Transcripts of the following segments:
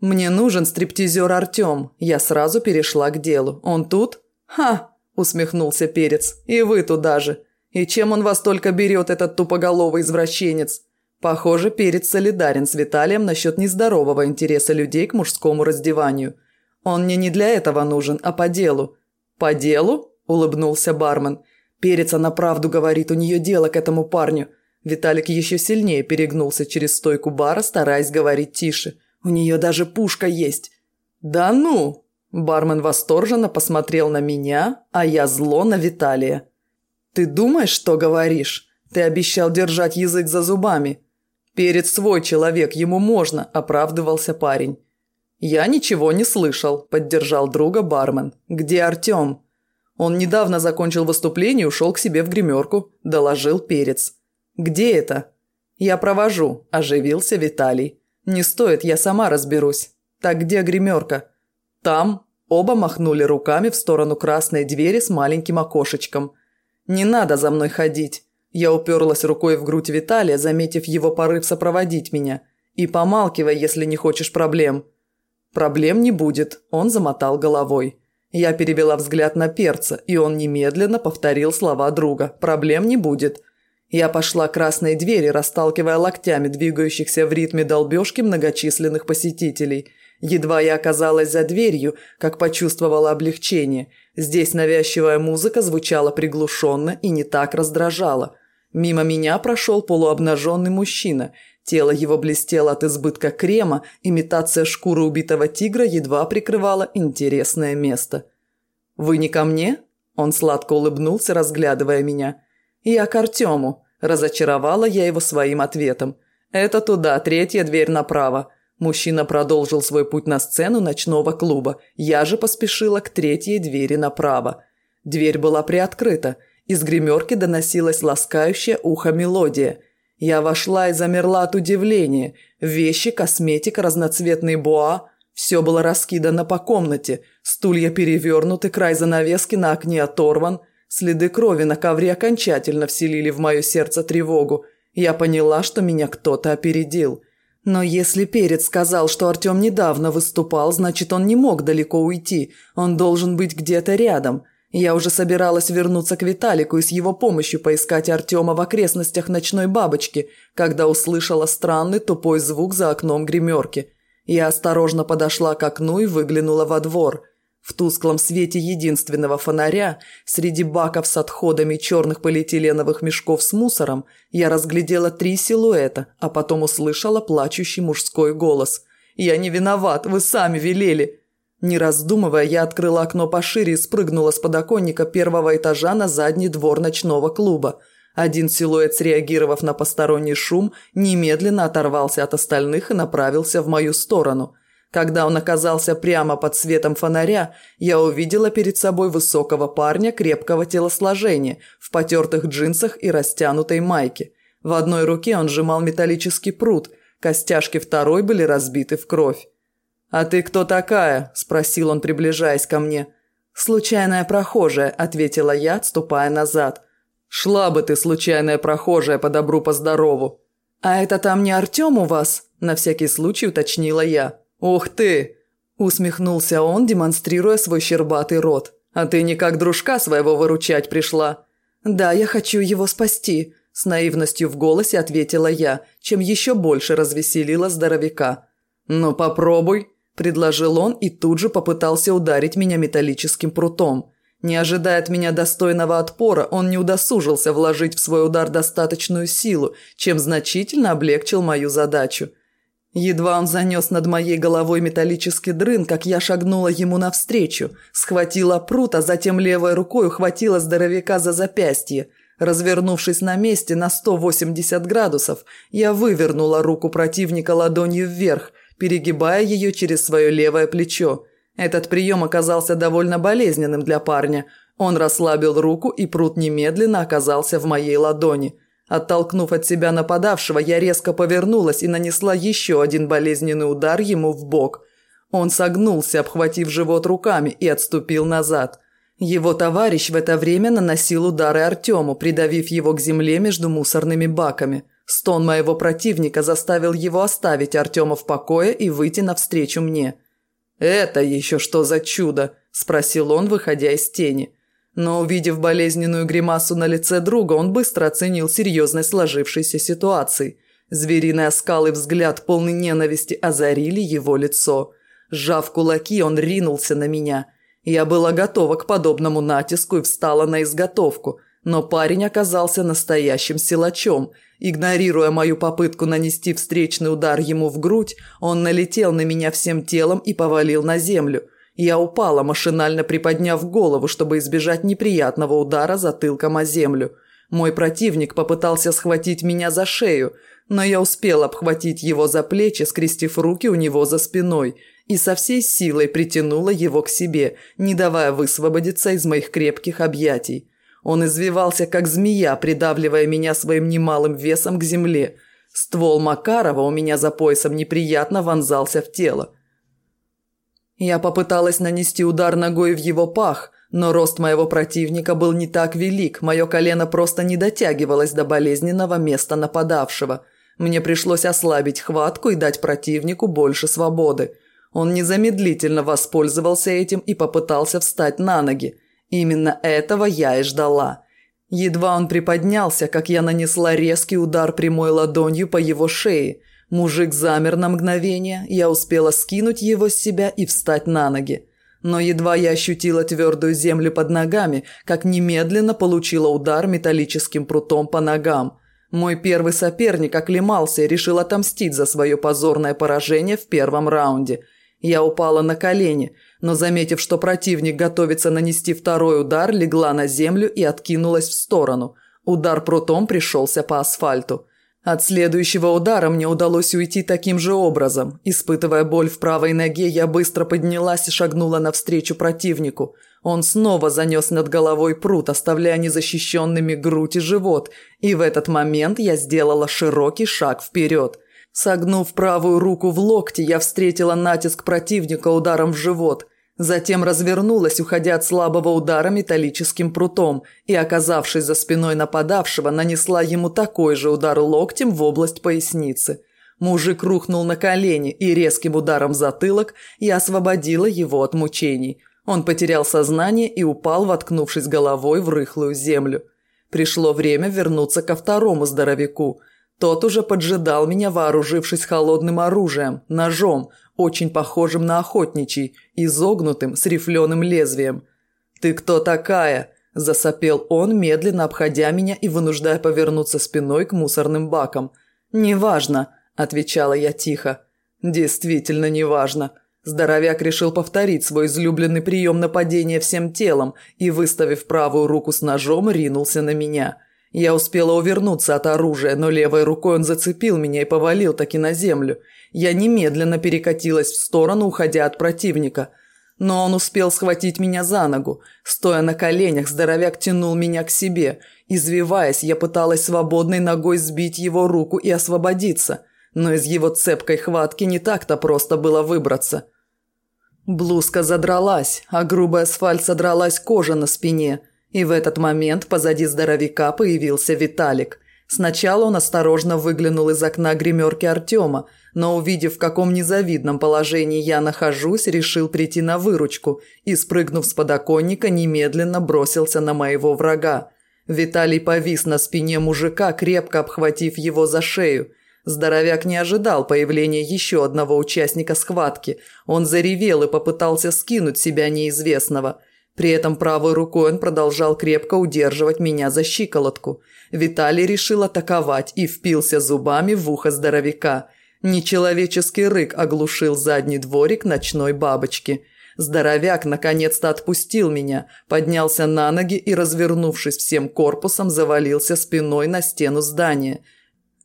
«Мне нужен стриптизер Артем». Я сразу перешла к делу. «Он тут?» «Ха!» – усмехнулся Перец. «И вы туда же. И чем он вас только берет, этот тупоголовый извращенец?» Похоже, Перец солидарен с Виталием насчет нездорового интереса людей к мужскому раздеванию. Он мне не для этого нужен, а по делу. «По делу?» – улыбнулся бармен. Перец, она правду говорит, у нее дело к этому парню. Виталик еще сильнее перегнулся через стойку бара, стараясь говорить тише – у нее даже пушка есть». «Да ну!» Бармен восторженно посмотрел на меня, а я зло на Виталия. «Ты думаешь, что говоришь? Ты обещал держать язык за зубами». «Перед свой человек, ему можно», – оправдывался парень. «Я ничего не слышал», – поддержал друга бармен. «Где Артем?» Он недавно закончил выступление и ушел к себе в гримерку, доложил Перец. «Где это?» «Я провожу», – оживился Виталий. «Не стоит, я сама разберусь. Так где гримерка?» «Там». Оба махнули руками в сторону красной двери с маленьким окошечком. «Не надо за мной ходить». Я уперлась рукой в грудь Виталия, заметив его порыв сопроводить меня. «И помалкивай, если не хочешь проблем». «Проблем не будет», – он замотал головой. Я перевела взгляд на перца, и он немедленно повторил слова друга. «Проблем не будет. Я пошла к красной двери, расталкивая локтями двигающихся в ритме долбежки многочисленных посетителей. Едва я оказалась за дверью, как почувствовала облегчение. Здесь навязчивая музыка звучала приглушенно и не так раздражала. Мимо меня прошел полуобнаженный мужчина. Тело его блестело от избытка крема, имитация шкуры убитого тигра едва прикрывала интересное место. «Вы не ко мне?» Он сладко улыбнулся, разглядывая меня. «Я к Артему», – разочаровала я его своим ответом. «Это туда, третья дверь направо». Мужчина продолжил свой путь на сцену ночного клуба. Я же поспешила к третьей двери направо. Дверь была приоткрыта. Из гримерки доносилась ласкающая ухо мелодия. Я вошла и замерла от удивления. Вещи, косметика, разноцветные боа – все было раскидано по комнате. Стулья перевернуты, край занавески на окне оторван – Следы крови на ковре окончательно вселили в мое сердце тревогу. Я поняла, что меня кто-то опередил. Но если Перец сказал, что Артем недавно выступал, значит, он не мог далеко уйти. Он должен быть где-то рядом. Я уже собиралась вернуться к Виталику и с его помощью поискать Артема в окрестностях ночной бабочки, когда услышала странный тупой звук за окном гримерки. Я осторожно подошла к окну и выглянула во двор. В тусклом свете единственного фонаря, среди баков с отходами черных полиэтиленовых мешков с мусором, я разглядела три силуэта, а потом услышала плачущий мужской голос. «Я не виноват, вы сами велели!» Не раздумывая, я открыла окно пошире и спрыгнула с подоконника первого этажа на задний двор ночного клуба. Один силуэт, среагировав на посторонний шум, немедленно оторвался от остальных и направился в мою сторону – когда он оказался прямо под светом фонаря, я увидела перед собой высокого парня крепкого телосложения, в потертых джинсах и растянутой майке. В одной руке он сжимал металлический пруд, костяшки второй были разбиты в кровь. «А ты кто такая?» – спросил он, приближаясь ко мне. «Случайная прохожая», – ответила я, отступая назад. «Шла бы ты, случайная прохожая, по добру, по здорову». «А это там не Артем у вас?» – на всякий случай уточнила я. «Ух ты!» – усмехнулся он, демонстрируя свой щербатый рот. «А ты не как дружка своего выручать пришла?» «Да, я хочу его спасти», – с наивностью в голосе ответила я, чем еще больше развеселила здоровяка. «Ну попробуй», – предложил он и тут же попытался ударить меня металлическим прутом. Не ожидая от меня достойного отпора, он не удосужился вложить в свой удар достаточную силу, чем значительно облегчил мою задачу – Едва он занес над моей головой металлический дрын, как я шагнула ему навстречу, схватила прут, а затем левой рукой ухватила здоровяка за запястье. Развернувшись на месте на 180 градусов, я вывернула руку противника ладонью вверх, перегибая ее через свое левое плечо. Этот прием оказался довольно болезненным для парня. Он расслабил руку, и прут немедленно оказался в моей ладони – Оттолкнув от себя нападавшего, я резко повернулась и нанесла еще один болезненный удар ему в бок. Он согнулся, обхватив живот руками, и отступил назад. Его товарищ в это время наносил удары Артему, придавив его к земле между мусорными баками. Стон моего противника заставил его оставить Артема в покое и выйти навстречу мне. «Это еще что за чудо?» – спросил он, выходя из тени. Но увидев болезненную гримасу на лице друга, он быстро оценил серьезность сложившейся ситуации. Звериный оскал и взгляд полный ненависти озарили его лицо. Сжав кулаки, он ринулся на меня. Я была готова к подобному натиску и встала на изготовку, но парень оказался настоящим силачом. Игнорируя мою попытку нанести встречный удар ему в грудь, он налетел на меня всем телом и повалил на землю – я упала, машинально приподняв голову, чтобы избежать неприятного удара затылком о землю. Мой противник попытался схватить меня за шею, но я успел обхватить его за плечи, скрестив руки у него за спиной, и со всей силой притянула его к себе, не давая высвободиться из моих крепких объятий. Он извивался, как змея, придавливая меня своим немалым весом к земле. Ствол Макарова у меня за поясом неприятно вонзался в тело. Я попыталась нанести удар ногой в его пах, но рост моего противника был не так велик, мое колено просто не дотягивалось до болезненного места нападавшего. Мне пришлось ослабить хватку и дать противнику больше свободы. Он незамедлительно воспользовался этим и попытался встать на ноги. Именно этого я и ждала. Едва он приподнялся, как я нанесла резкий удар прямой ладонью по его шее – Мужик замер на мгновение, я успела скинуть его с себя и встать на ноги. Но едва я ощутила твердую землю под ногами, как немедленно получила удар металлическим прутом по ногам. Мой первый соперник оклемался и решил отомстить за свое позорное поражение в первом раунде. Я упала на колени, но, заметив, что противник готовится нанести второй удар, легла на землю и откинулась в сторону. Удар прутом пришелся по асфальту. От следующего удара мне удалось уйти таким же образом. Испытывая боль в правой ноге, я быстро поднялась и шагнула навстречу противнику. Он снова занес над головой пруд, оставляя незащищенными грудь и живот, и в этот момент я сделала широкий шаг вперед. Согнув правую руку в локте, я встретила натиск противника ударом в живот. Затем развернулась, уходя от слабого удара металлическим прутом, и, оказавшись за спиной нападавшего, нанесла ему такой же удар локтем в область поясницы. Мужик рухнул на колени, и резким ударом в затылок я освободила его от мучений. Он потерял сознание и упал, воткнувшись головой в рыхлую землю. Пришло время вернуться ко второму здоровяку. Тот уже поджидал меня, вооружившись холодным оружием, ножом, очень похожим на охотничий, изогнутым с рифленым лезвием. «Ты кто такая?» – засопел он, медленно обходя меня и вынуждая повернуться спиной к мусорным бакам. «Неважно», – отвечала я тихо. «Действительно неважно». Здоровяк решил повторить свой излюбленный прием нападения всем телом и, выставив правую руку с ножом, ринулся на меня. Я успела увернуться от оружия, но левой рукой он зацепил меня и повалил таки на землю – я немедленно перекатилась в сторону, уходя от противника. Но он успел схватить меня за ногу. Стоя на коленях, здоровяк тянул меня к себе. Извиваясь, я пыталась свободной ногой сбить его руку и освободиться. Но из его цепкой хватки не так-то просто было выбраться. Блузка задралась, а грубый асфальт содралась кожа на спине. И в этот момент позади здоровяка появился Виталик. Сначала он осторожно выглянул из окна гримерки Артема, но увидев, в каком незавидном положении я нахожусь, решил прийти на выручку и, спрыгнув с подоконника, немедленно бросился на моего врага. Виталий повис на спине мужика, крепко обхватив его за шею. Здоровяк не ожидал появления еще одного участника схватки. Он заревел и попытался скинуть себя неизвестного. При этом правой рукой он продолжал крепко удерживать меня за щиколотку. Виталий решил атаковать и впился зубами в ухо здоровяка – Нечеловеческий рык оглушил задний дворик ночной бабочки. Здоровяк наконец-то отпустил меня, поднялся на ноги и, развернувшись всем корпусом, завалился спиной на стену здания.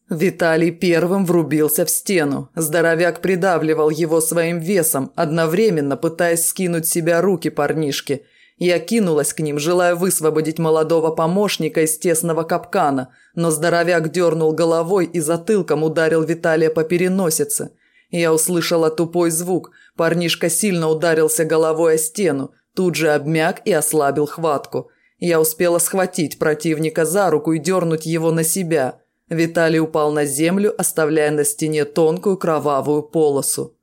Виталий первым врубился в стену. Здоровяк придавливал его своим весом, одновременно пытаясь скинуть себя руки парнишки – я кинулась к ним, желая высвободить молодого помощника из тесного капкана, но здоровяк дернул головой и затылком ударил Виталия по переносице. Я услышала тупой звук. Парнишка сильно ударился головой о стену, тут же обмяк и ослабил хватку. Я успела схватить противника за руку и дернуть его на себя. Виталий упал на землю, оставляя на стене тонкую кровавую полосу.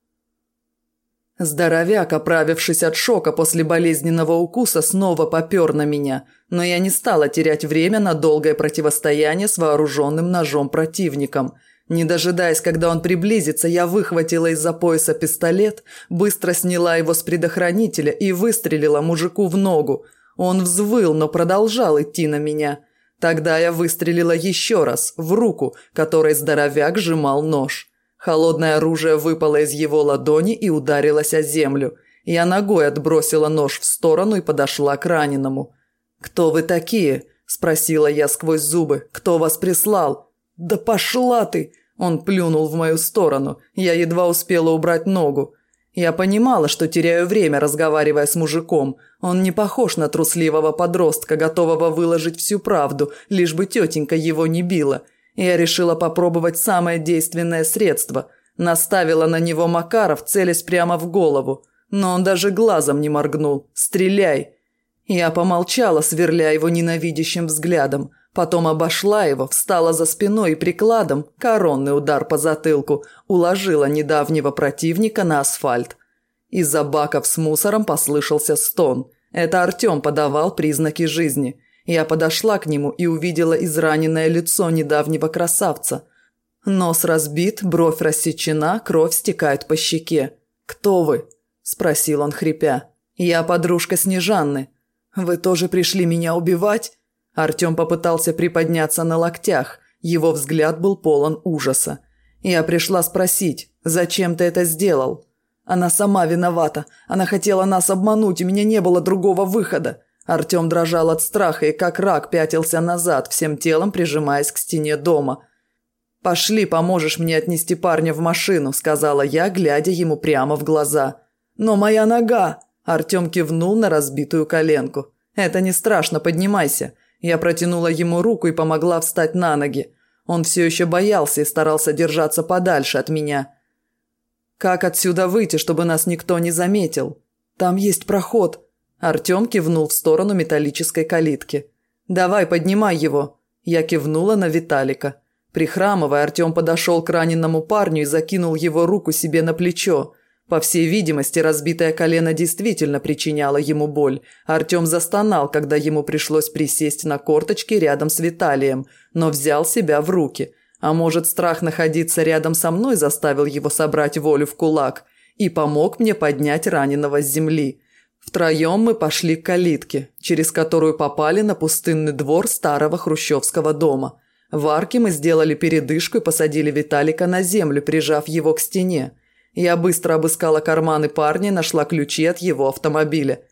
Здоровяк, оправившись от шока после болезненного укуса, снова попер на меня, но я не стала терять время на долгое противостояние с вооруженным ножом противником. Не дожидаясь, когда он приблизится, я выхватила из-за пояса пистолет, быстро сняла его с предохранителя и выстрелила мужику в ногу. Он взвыл, но продолжал идти на меня. Тогда я выстрелила еще раз, в руку, которой здоровяк сжимал нож. Холодное оружие выпало из его ладони и ударилось о землю. Я ногой отбросила нож в сторону и подошла к раненому. «Кто вы такие?» – спросила я сквозь зубы. «Кто вас прислал?» «Да пошла ты!» Он плюнул в мою сторону. Я едва успела убрать ногу. Я понимала, что теряю время, разговаривая с мужиком. Он не похож на трусливого подростка, готового выложить всю правду, лишь бы тетенька его не била. Я решила попробовать самое действенное средство. Наставила на него Макаров, целясь прямо в голову. Но он даже глазом не моргнул. «Стреляй!» Я помолчала, сверля его ненавидящим взглядом. Потом обошла его, встала за спиной и прикладом, коронный удар по затылку, уложила недавнего противника на асфальт. Из-за баков с мусором послышался стон. Это Артем подавал признаки жизни. Я подошла к нему и увидела израненное лицо недавнего красавца. Нос разбит, бровь рассечена, кровь стекает по щеке. «Кто вы?» – спросил он, хрипя. «Я подружка Снежанны. Вы тоже пришли меня убивать?» Артем попытался приподняться на локтях. Его взгляд был полон ужаса. «Я пришла спросить, зачем ты это сделал?» «Она сама виновата. Она хотела нас обмануть, у меня не было другого выхода. Артем дрожал от страха и как рак пятился назад, всем телом прижимаясь к стене дома. «Пошли, поможешь мне отнести парня в машину», – сказала я, глядя ему прямо в глаза. «Но моя нога!» – Артем кивнул на разбитую коленку. «Это не страшно, поднимайся». Я протянула ему руку и помогла встать на ноги. Он все еще боялся и старался держаться подальше от меня. «Как отсюда выйти, чтобы нас никто не заметил?» «Там есть проход», Артем кивнул в сторону металлической калитки. «Давай, поднимай его!» Я кивнула на Виталика. Прихрамывая, Артем подошел к раненому парню и закинул его руку себе на плечо. По всей видимости, разбитое колено действительно причиняло ему боль. Артем застонал, когда ему пришлось присесть на корточки рядом с Виталием, но взял себя в руки. А может, страх находиться рядом со мной заставил его собрать волю в кулак и помог мне поднять раненого с земли. Втроем мы пошли к калитке, через которую попали на пустынный двор старого хрущевского дома. В арке мы сделали передышку и посадили Виталика на землю, прижав его к стене. Я быстро обыскала карманы парня и нашла ключи от его автомобиля.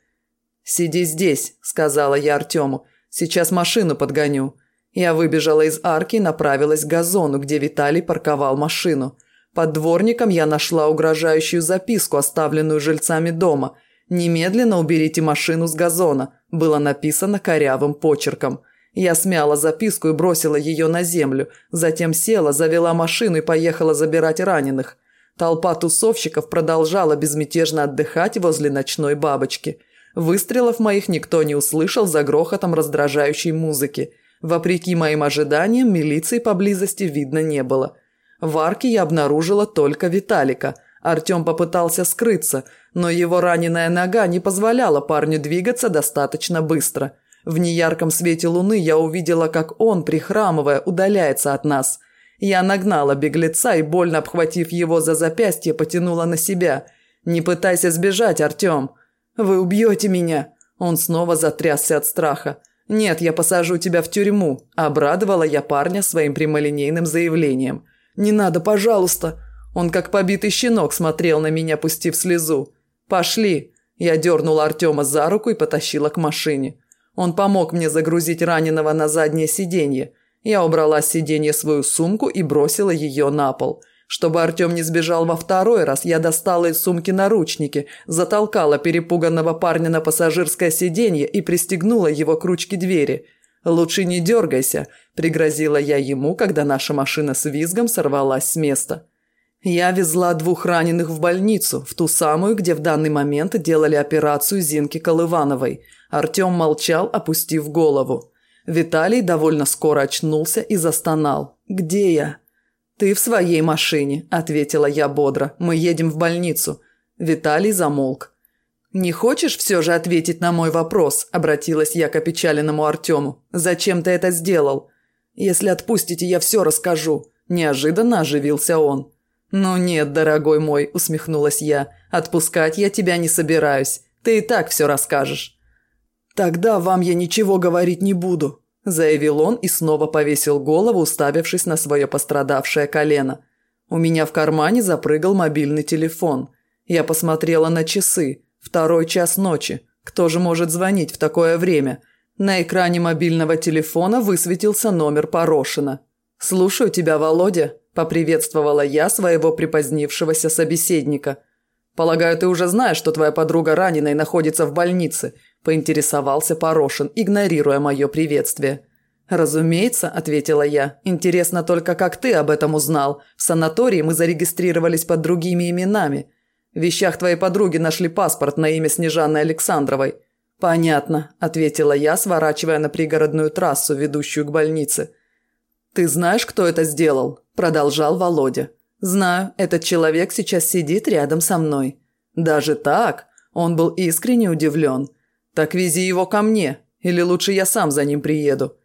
«Сиди здесь», – сказала я Артему. «Сейчас машину подгоню». Я выбежала из арки и направилась к газону, где Виталий парковал машину. Под дворником я нашла угрожающую записку, оставленную жильцами дома – «Немедленно уберите машину с газона», было написано корявым почерком. Я смяла записку и бросила ее на землю, затем села, завела машину и поехала забирать раненых. Толпа тусовщиков продолжала безмятежно отдыхать возле ночной бабочки. Выстрелов моих никто не услышал за грохотом раздражающей музыки. Вопреки моим ожиданиям, милиции поблизости видно не было. В арке я обнаружила только Виталика – Артем попытался скрыться, но его раненая нога не позволяла парню двигаться достаточно быстро. В неярком свете луны я увидела, как он, прихрамывая, удаляется от нас. Я нагнала беглеца и, больно обхватив его за запястье, потянула на себя. «Не пытайся сбежать, Артем!» «Вы убьете меня!» Он снова затрясся от страха. «Нет, я посажу тебя в тюрьму», – обрадовала я парня своим прямолинейным заявлением. «Не надо, пожалуйста!» Он как побитый щенок смотрел на меня, пустив слезу. «Пошли!» Я дернула Артема за руку и потащила к машине. Он помог мне загрузить раненого на заднее сиденье. Я убрала с сиденья свою сумку и бросила ее на пол. Чтобы Артем не сбежал во второй раз, я достала из сумки наручники, затолкала перепуганного парня на пассажирское сиденье и пристегнула его к ручке двери. «Лучше не дергайся», – пригрозила я ему, когда наша машина с визгом сорвалась с места. Я везла двух раненых в больницу, в ту самую, где в данный момент делали операцию Зинки Колывановой. Артем молчал, опустив голову. Виталий довольно скоро очнулся и застонал. «Где я?» «Ты в своей машине», – ответила я бодро. «Мы едем в больницу». Виталий замолк. «Не хочешь все же ответить на мой вопрос?» – обратилась я к опечаленному Артему. «Зачем ты это сделал?» «Если отпустите, я все расскажу». Неожиданно оживился он. «Ну нет, дорогой мой», – усмехнулась я. «Отпускать я тебя не собираюсь. Ты и так все расскажешь». «Тогда вам я ничего говорить не буду», – заявил он и снова повесил голову, уставившись на свое пострадавшее колено. У меня в кармане запрыгал мобильный телефон. Я посмотрела на часы. Второй час ночи. Кто же может звонить в такое время? На экране мобильного телефона высветился номер Порошина. «Слушаю тебя, Володя», – поприветствовала я своего припозднившегося собеседника. «Полагаю, ты уже знаешь, что твоя подруга раненая находится в больнице», – поинтересовался Порошин, игнорируя мое приветствие. «Разумеется», – ответила я. «Интересно только, как ты об этом узнал. В санатории мы зарегистрировались под другими именами. В вещах твоей подруги нашли паспорт на имя Снежаны Александровой». «Понятно», – ответила я, сворачивая на пригородную трассу, ведущую к больнице. «Ты знаешь, кто это сделал?» – продолжал Володя. «Знаю, этот человек сейчас сидит рядом со мной». «Даже так?» – он был искренне удивлен. «Так вези его ко мне, или лучше я сам за ним приеду».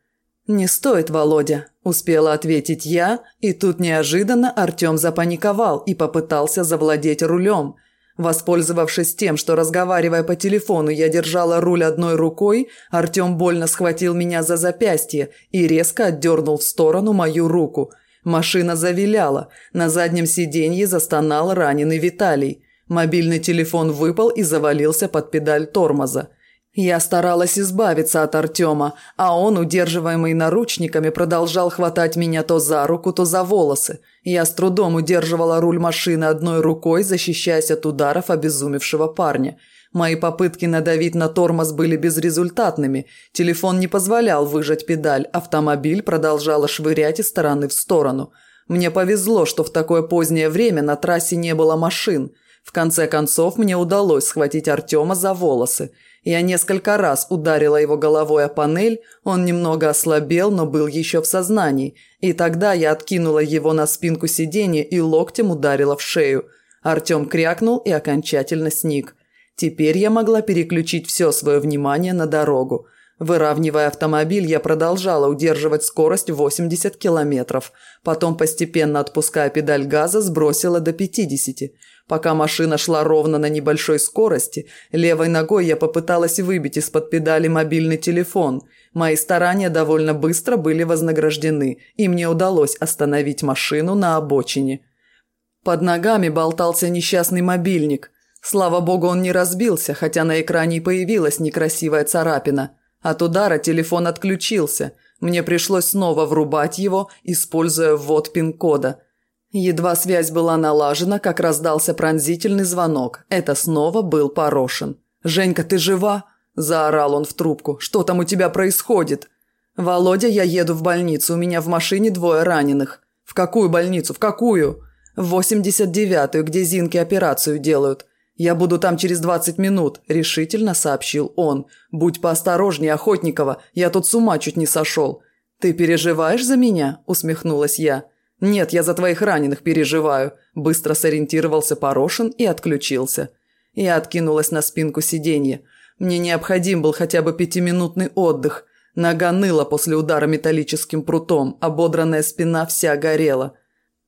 «Не стоит, Володя», – успела ответить я, и тут неожиданно Артем запаниковал и попытался завладеть рулем – Воспользовавшись тем, что, разговаривая по телефону, я держала руль одной рукой, Артем больно схватил меня за запястье и резко отдернул в сторону мою руку. Машина завиляла. На заднем сиденье застонал раненый Виталий. Мобильный телефон выпал и завалился под педаль тормоза. Я старалась избавиться от Артема, а он, удерживаемый наручниками, продолжал хватать меня то за руку, то за волосы. Я с трудом удерживала руль машины одной рукой, защищаясь от ударов обезумевшего парня. Мои попытки надавить на тормоз были безрезультатными. Телефон не позволял выжать педаль, автомобиль продолжал швырять из стороны в сторону. Мне повезло, что в такое позднее время на трассе не было машин. В конце концов, мне удалось схватить Артема за волосы – я несколько раз ударила его головой о панель, он немного ослабел, но был еще в сознании, и тогда я откинула его на спинку сиденья и локтем ударила в шею. Артем крякнул и окончательно сник. Теперь я могла переключить все свое внимание на дорогу. Выравнивая автомобиль, я продолжала удерживать скорость 80 километров. Потом, постепенно отпуская педаль газа, сбросила до 50. Пока машина шла ровно на небольшой скорости, левой ногой я попыталась выбить из-под педали мобильный телефон. Мои старания довольно быстро были вознаграждены, и мне удалось остановить машину на обочине. Под ногами болтался несчастный мобильник. Слава богу, он не разбился, хотя на экране и появилась некрасивая царапина – от удара телефон отключился. Мне пришлось снова врубать его, используя ввод пин-кода. Едва связь была налажена, как раздался пронзительный звонок. Это снова был Порошин. «Женька, ты жива?» – заорал он в трубку. «Что там у тебя происходит?» «Володя, я еду в больницу. У меня в машине двое раненых». «В какую больницу? В какую?» «В 89-ю, где Зинки операцию делают. «Я буду там через двадцать минут», – решительно сообщил он. «Будь поосторожнее, Охотникова, я тут с ума чуть не сошел». «Ты переживаешь за меня?» – усмехнулась я. «Нет, я за твоих раненых переживаю», – быстро сориентировался Порошин и отключился. Я откинулась на спинку сиденья. Мне необходим был хотя бы пятиминутный отдых. Нога ныла после удара металлическим прутом, ободранная спина вся горела.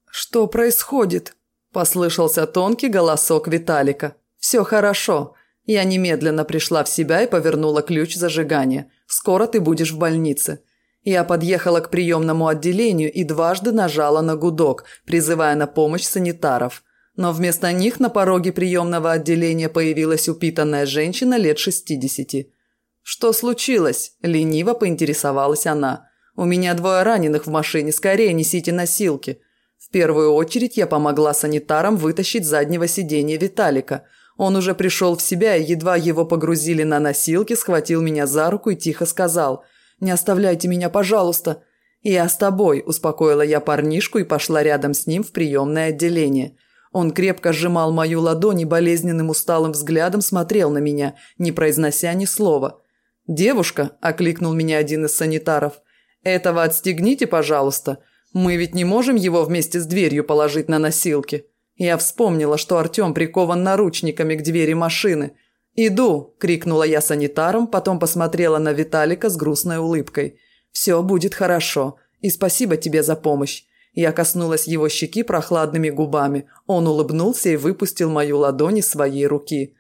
«Что происходит?» Послышался тонкий голосок Виталика. «Все хорошо». Я немедленно пришла в себя и повернула ключ зажигания. «Скоро ты будешь в больнице». Я подъехала к приемному отделению и дважды нажала на гудок, призывая на помощь санитаров. Но вместо них на пороге приемного отделения появилась упитанная женщина лет шестидесяти. «Что случилось?» – лениво поинтересовалась она. «У меня двое раненых в машине, скорее несите носилки». В первую очередь я помогла санитарам вытащить заднего сиденья Виталика. Он уже пришел в себя и едва его погрузили на носилки, схватил меня за руку и тихо сказал «Не оставляйте меня, пожалуйста». «Я с тобой», – успокоила я парнишку и пошла рядом с ним в приемное отделение. Он крепко сжимал мою ладонь и болезненным усталым взглядом смотрел на меня, не произнося ни слова. «Девушка», – окликнул меня один из санитаров, – «этого отстегните, пожалуйста. Мы ведь не можем его вместе с дверью положить на носилки». Я вспомнила, что Артем прикован наручниками к двери машины. «Иду!» – крикнула я санитарам, потом посмотрела на Виталика с грустной улыбкой. «Все будет хорошо. И спасибо тебе за помощь». Я коснулась его щеки прохладными губами. Он улыбнулся и выпустил мою ладонь из своей руки.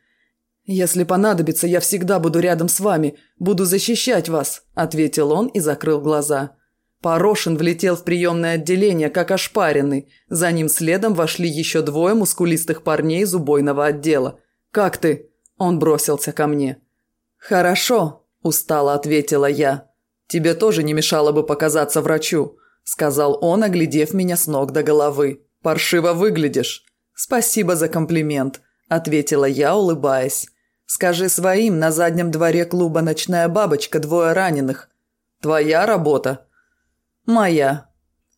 «Если понадобится, я всегда буду рядом с вами, буду защищать вас», – ответил он и закрыл глаза. Порошин влетел в приемное отделение, как ошпаренный. За ним следом вошли еще двое мускулистых парней из убойного отдела. «Как ты?» – он бросился ко мне. «Хорошо», – устало ответила я. «Тебе тоже не мешало бы показаться врачу», – сказал он, оглядев меня с ног до головы. «Паршиво выглядишь». «Спасибо за комплимент», – ответила я, улыбаясь. «Скажи своим, на заднем дворе клуба «Ночная бабочка» двое раненых». «Твоя работа», «Моя.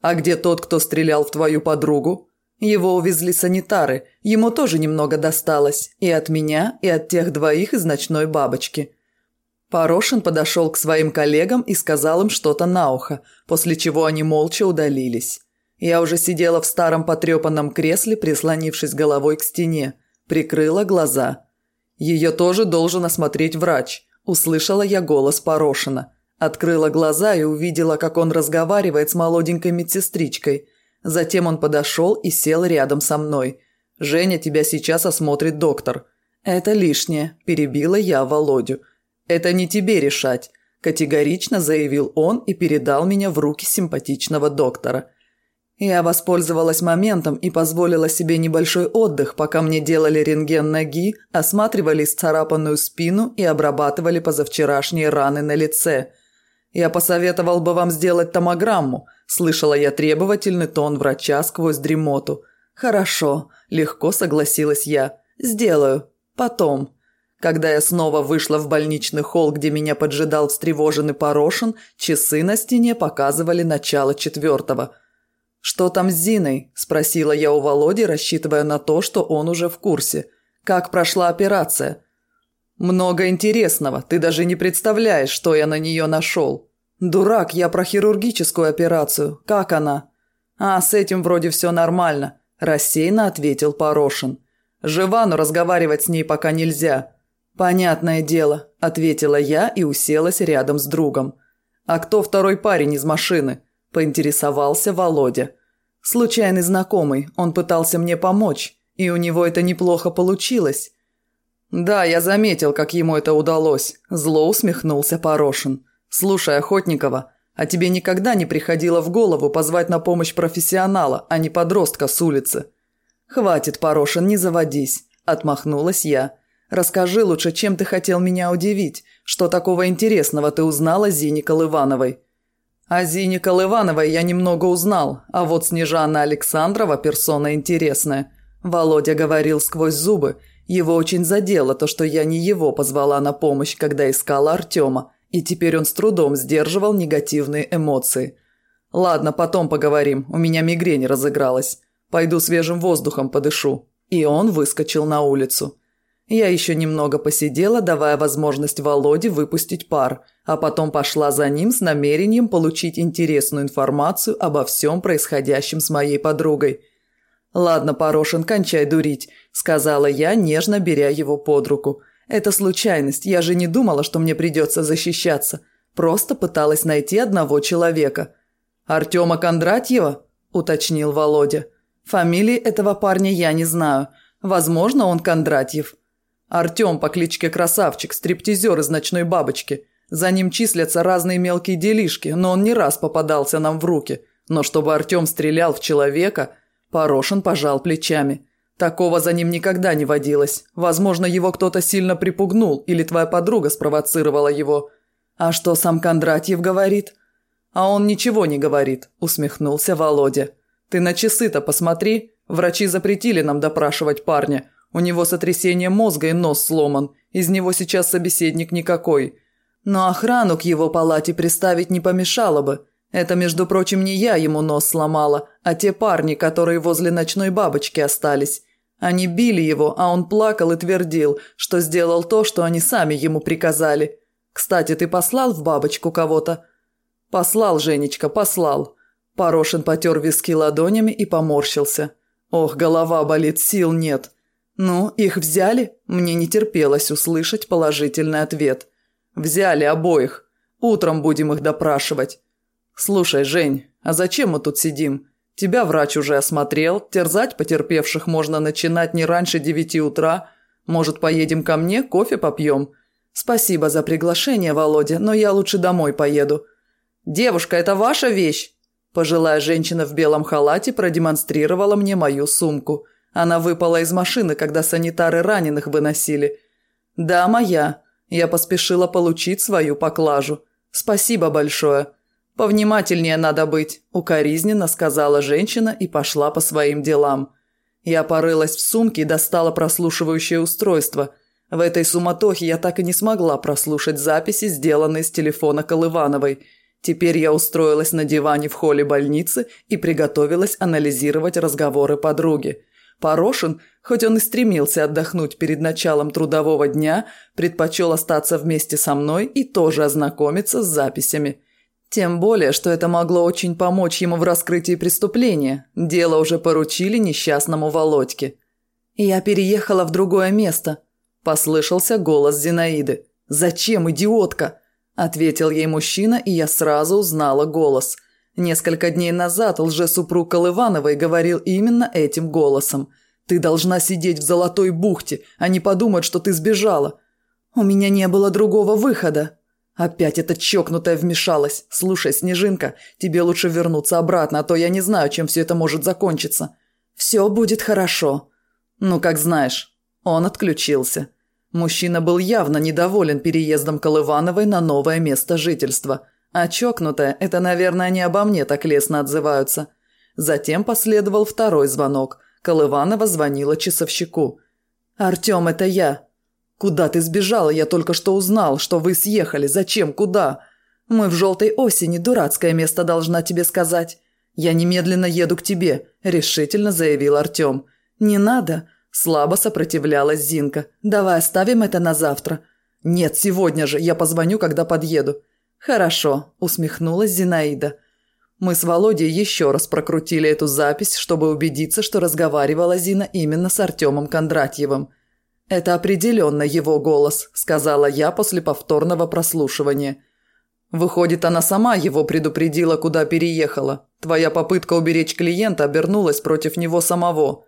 А где тот, кто стрелял в твою подругу?» Его увезли санитары, ему тоже немного досталось, и от меня, и от тех двоих из ночной бабочки. Порошин подошел к своим коллегам и сказал им что-то на ухо, после чего они молча удалились. Я уже сидела в старом потрепанном кресле, прислонившись головой к стене, прикрыла глаза. «Ее тоже должен осмотреть врач», – услышала я голос Порошина – Открыла глаза и увидела, как он разговаривает с молоденькой медсестричкой. Затем он подошел и сел рядом со мной. «Женя, тебя сейчас осмотрит доктор». «Это лишнее», – перебила я Володю. «Это не тебе решать», – категорично заявил он и передал меня в руки симпатичного доктора. Я воспользовалась моментом и позволила себе небольшой отдых, пока мне делали рентген ноги, осматривали исцарапанную спину и обрабатывали позавчерашние раны на лице – «Я посоветовал бы вам сделать томограмму», – слышала я требовательный тон врача сквозь дремоту. «Хорошо», – легко согласилась я. «Сделаю. Потом». Когда я снова вышла в больничный холл, где меня поджидал встревоженный Порошин, часы на стене показывали начало четвертого. «Что там с Зиной?» – спросила я у Володи, рассчитывая на то, что он уже в курсе. «Как прошла операция?» «Много интересного. Ты даже не представляешь, что я на нее нашел». «Дурак, я про хирургическую операцию. Как она?» «А, с этим вроде все нормально», – рассеянно ответил Порошин. «Жива, но разговаривать с ней пока нельзя». «Понятное дело», – ответила я и уселась рядом с другом. «А кто второй парень из машины?» – поинтересовался Володя. «Случайный знакомый. Он пытался мне помочь, и у него это неплохо получилось. «Да, я заметил, как ему это удалось», – зло усмехнулся Порошин. «Слушай, Охотникова, а тебе никогда не приходило в голову позвать на помощь профессионала, а не подростка с улицы?» «Хватит, Порошин, не заводись», – отмахнулась я. «Расскажи лучше, чем ты хотел меня удивить. Что такого интересного ты узнала о Зине Колывановой?» О Зине Колывановой я немного узнал, а вот Снежана Александрова – персона интересная. Володя говорил сквозь зубы – его очень задело то, что я не его позвала на помощь, когда искала Артема, и теперь он с трудом сдерживал негативные эмоции. «Ладно, потом поговорим, у меня мигрень разыгралась. Пойду свежим воздухом подышу». И он выскочил на улицу. Я еще немного посидела, давая возможность Володе выпустить пар, а потом пошла за ним с намерением получить интересную информацию обо всем происходящем с моей подругой – «Ладно, Порошин, кончай дурить», – сказала я, нежно беря его под руку. «Это случайность, я же не думала, что мне придется защищаться. Просто пыталась найти одного человека». «Артема Кондратьева?» – уточнил Володя. «Фамилии этого парня я не знаю. Возможно, он Кондратьев». «Артем по кличке Красавчик, стриптизер из ночной бабочки. За ним числятся разные мелкие делишки, но он не раз попадался нам в руки. Но чтобы Артем стрелял в человека, Порошин пожал плечами. Такого за ним никогда не водилось. Возможно, его кто-то сильно припугнул или твоя подруга спровоцировала его. А что сам Кондратьев говорит? А он ничего не говорит, усмехнулся Володя. Ты на часы-то посмотри. Врачи запретили нам допрашивать парня. У него сотрясение мозга и нос сломан. Из него сейчас собеседник никакой. Но охрану к его палате приставить не помешало бы. Это, между прочим, не я ему нос сломала, а те парни, которые возле ночной бабочки остались. Они били его, а он плакал и твердил, что сделал то, что они сами ему приказали. Кстати, ты послал в бабочку кого-то?» «Послал, Женечка, послал». Порошин потер виски ладонями и поморщился. «Ох, голова болит, сил нет». «Ну, их взяли?» Мне не терпелось услышать положительный ответ. «Взяли обоих. Утром будем их допрашивать». «Слушай, Жень, а зачем мы тут сидим? Тебя врач уже осмотрел, терзать потерпевших можно начинать не раньше девяти утра. Может, поедем ко мне, кофе попьем?» «Спасибо за приглашение, Володя, но я лучше домой поеду». «Девушка, это ваша вещь?» Пожилая женщина в белом халате продемонстрировала мне мою сумку. Она выпала из машины, когда санитары раненых выносили. «Да, моя. Я поспешила получить свою поклажу. Спасибо большое. Повнимательнее надо быть», – укоризненно сказала женщина и пошла по своим делам. Я порылась в сумке и достала прослушивающее устройство. В этой суматохе я так и не смогла прослушать записи, сделанные с телефона Колывановой. Теперь я устроилась на диване в холле больницы и приготовилась анализировать разговоры подруги. Порошин, хоть он и стремился отдохнуть перед началом трудового дня, предпочел остаться вместе со мной и тоже ознакомиться с записями. Тем более, что это могло очень помочь ему в раскрытии преступления. Дело уже поручили несчастному Володьке. «Я переехала в другое место», – послышался голос Зинаиды. «Зачем, идиотка?» – ответил ей мужчина, и я сразу узнала голос – Несколько дней назад лжесупруг Колывановой говорил именно этим голосом. «Ты должна сидеть в золотой бухте, а не подумать, что ты сбежала». «У меня не было другого выхода». Опять эта чокнутая вмешалась. «Слушай, Снежинка, тебе лучше вернуться обратно, а то я не знаю, чем все это может закончиться». «Все будет хорошо». «Ну, как знаешь». Он отключился. Мужчина был явно недоволен переездом Колывановой на новое место жительства – а чокнутая – это, наверное, они обо мне так лестно отзываются. Затем последовал второй звонок. Колыванова звонила часовщику. «Артём, это я». «Куда ты сбежала? Я только что узнал, что вы съехали. Зачем? Куда?» «Мы в желтой осени. Дурацкое место должна тебе сказать». «Я немедленно еду к тебе», – решительно заявил Артём. «Не надо», – слабо сопротивлялась Зинка. «Давай оставим это на завтра». «Нет, сегодня же. Я позвоню, когда подъеду». «Хорошо», – усмехнулась Зинаида. Мы с Володей еще раз прокрутили эту запись, чтобы убедиться, что разговаривала Зина именно с Артемом Кондратьевым. «Это определенно его голос», – сказала я после повторного прослушивания. «Выходит, она сама его предупредила, куда переехала. Твоя попытка уберечь клиента обернулась против него самого.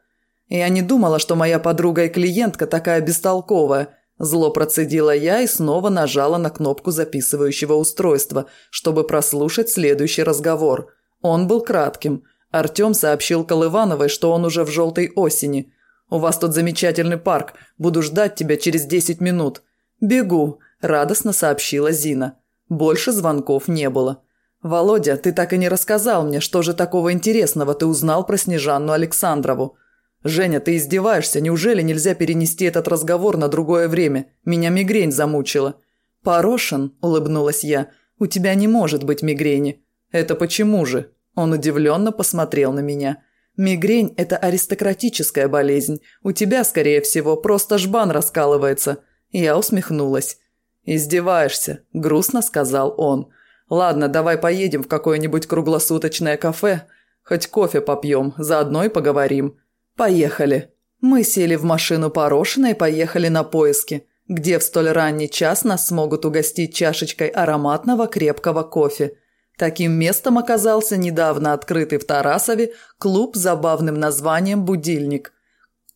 Я не думала, что моя подруга и клиентка такая бестолковая – Зло процедила я и снова нажала на кнопку записывающего устройства, чтобы прослушать следующий разговор. Он был кратким. Артём сообщил Колывановой, что он уже в желтой осени. «У вас тут замечательный парк. Буду ждать тебя через десять минут». «Бегу», – радостно сообщила Зина. Больше звонков не было. «Володя, ты так и не рассказал мне, что же такого интересного ты узнал про Снежанну Александрову?» «Женя, ты издеваешься? Неужели нельзя перенести этот разговор на другое время? Меня мигрень замучила». «Порошин», – улыбнулась я, – «у тебя не может быть мигрени». «Это почему же?» Он удивленно посмотрел на меня. «Мигрень – это аристократическая болезнь. У тебя, скорее всего, просто жбан раскалывается». Я усмехнулась. «Издеваешься», – грустно сказал он. «Ладно, давай поедем в какое-нибудь круглосуточное кафе. Хоть кофе попьем, заодно и поговорим. «Поехали». Мы сели в машину Порошина и поехали на поиски, где в столь ранний час нас смогут угостить чашечкой ароматного крепкого кофе. Таким местом оказался недавно открытый в Тарасове клуб с забавным названием «Будильник».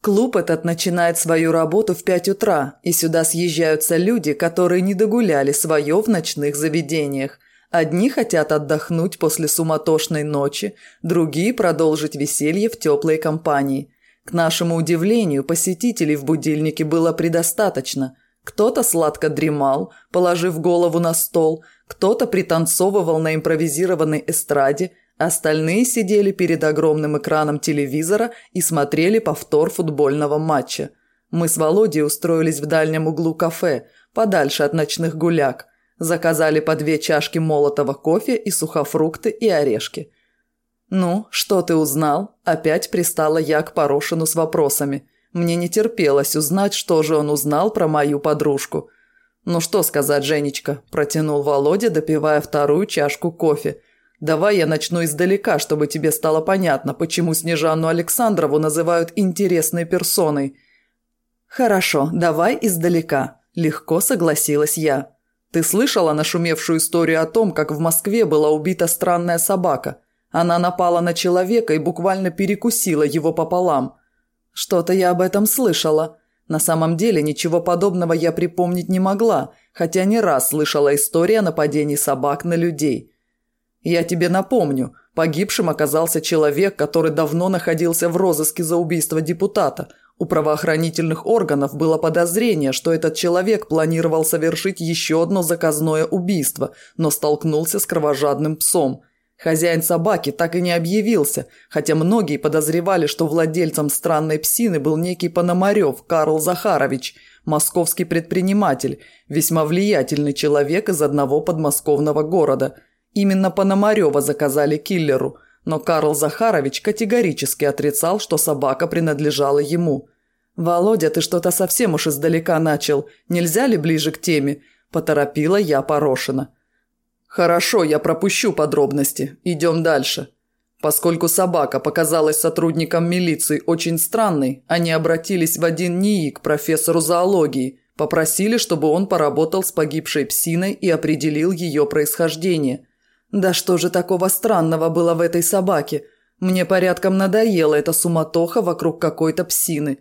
Клуб этот начинает свою работу в 5 утра, и сюда съезжаются люди, которые не догуляли свое в ночных заведениях. Одни хотят отдохнуть после суматошной ночи, другие – продолжить веселье в теплой компании. К нашему удивлению, посетителей в будильнике было предостаточно. Кто-то сладко дремал, положив голову на стол, кто-то пританцовывал на импровизированной эстраде, остальные сидели перед огромным экраном телевизора и смотрели повтор футбольного матча. Мы с Володей устроились в дальнем углу кафе, подальше от ночных гуляк. Заказали по две чашки молотого кофе и сухофрукты и орешки. «Ну, что ты узнал?» Опять пристала я к Порошину с вопросами. Мне не терпелось узнать, что же он узнал про мою подружку. «Ну что сказать, Женечка?» – протянул Володя, допивая вторую чашку кофе. «Давай я начну издалека, чтобы тебе стало понятно, почему Снежанну Александрову называют интересной персоной». «Хорошо, давай издалека», – легко согласилась я. «Ты слышала нашумевшую историю о том, как в Москве была убита странная собака? Она напала на человека и буквально перекусила его пополам». «Что-то я об этом слышала», на самом деле ничего подобного я припомнить не могла, хотя не раз слышала истории о нападении собак на людей. Я тебе напомню, погибшим оказался человек, который давно находился в розыске за убийство депутата. У правоохранительных органов было подозрение, что этот человек планировал совершить еще одно заказное убийство, но столкнулся с кровожадным псом – Хозяин собаки так и не объявился, хотя многие подозревали, что владельцем странной псины был некий Пономарев Карл Захарович, московский предприниматель, весьма влиятельный человек из одного подмосковного города. Именно Пономарева заказали киллеру, но Карл Захарович категорически отрицал, что собака принадлежала ему. «Володя, ты что-то совсем уж издалека начал. Нельзя ли ближе к теме?» – поторопила я Порошина. «Хорошо, я пропущу подробности. Идем дальше». Поскольку собака показалась сотрудникам милиции очень странной, они обратились в один НИИ к профессору зоологии, попросили, чтобы он поработал с погибшей псиной и определил ее происхождение. Да что же такого странного было в этой собаке? Мне порядком надоела эта суматоха вокруг какой-то псины.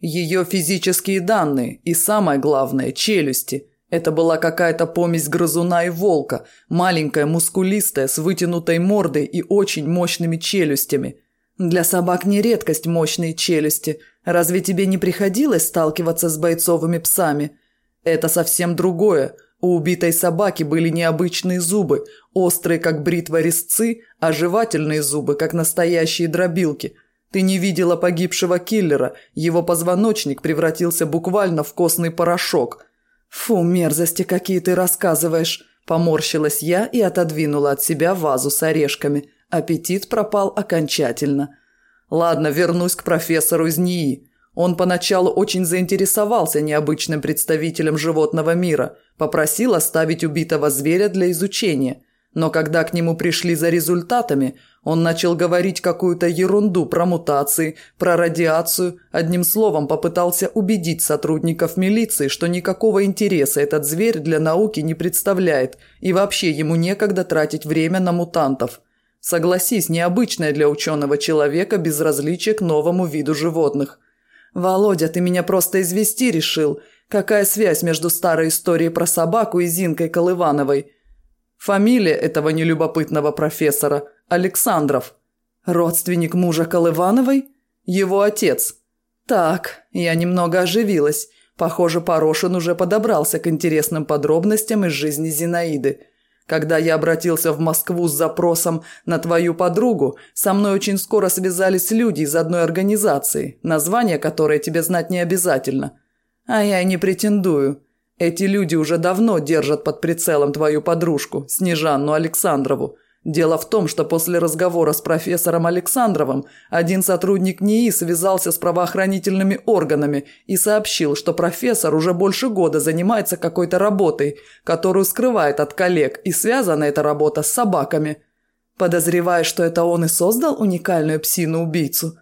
Ее физические данные и, самое главное, челюсти – это была какая-то помесь грызуна и волка, маленькая, мускулистая, с вытянутой мордой и очень мощными челюстями. Для собак не редкость мощные челюсти. Разве тебе не приходилось сталкиваться с бойцовыми псами? Это совсем другое. У убитой собаки были необычные зубы, острые, как бритва резцы, а жевательные зубы, как настоящие дробилки. Ты не видела погибшего киллера, его позвоночник превратился буквально в костный порошок – «Фу, мерзости какие ты рассказываешь!» Поморщилась я и отодвинула от себя вазу с орешками. Аппетит пропал окончательно. «Ладно, вернусь к профессору из НИИ. Он поначалу очень заинтересовался необычным представителем животного мира, попросил оставить убитого зверя для изучения. Но когда к нему пришли за результатами, он начал говорить какую-то ерунду про мутации, про радиацию, одним словом попытался убедить сотрудников милиции, что никакого интереса этот зверь для науки не представляет и вообще ему некогда тратить время на мутантов. Согласись, необычное для ученого человека безразличие к новому виду животных. «Володя, ты меня просто извести решил. Какая связь между старой историей про собаку и Зинкой Колывановой?» Фамилия этого нелюбопытного профессора – Александров. Родственник мужа Колывановой? Его отец. Так, я немного оживилась. Похоже, Порошин уже подобрался к интересным подробностям из жизни Зинаиды. Когда я обратился в Москву с запросом на твою подругу, со мной очень скоро связались люди из одной организации, название которой тебе знать не обязательно. А я и не претендую. Эти люди уже давно держат под прицелом твою подружку, Снежанну Александрову. Дело в том, что после разговора с профессором Александровым один сотрудник НИИ связался с правоохранительными органами и сообщил, что профессор уже больше года занимается какой-то работой, которую скрывает от коллег, и связана эта работа с собаками. Подозревая, что это он и создал уникальную псину-убийцу –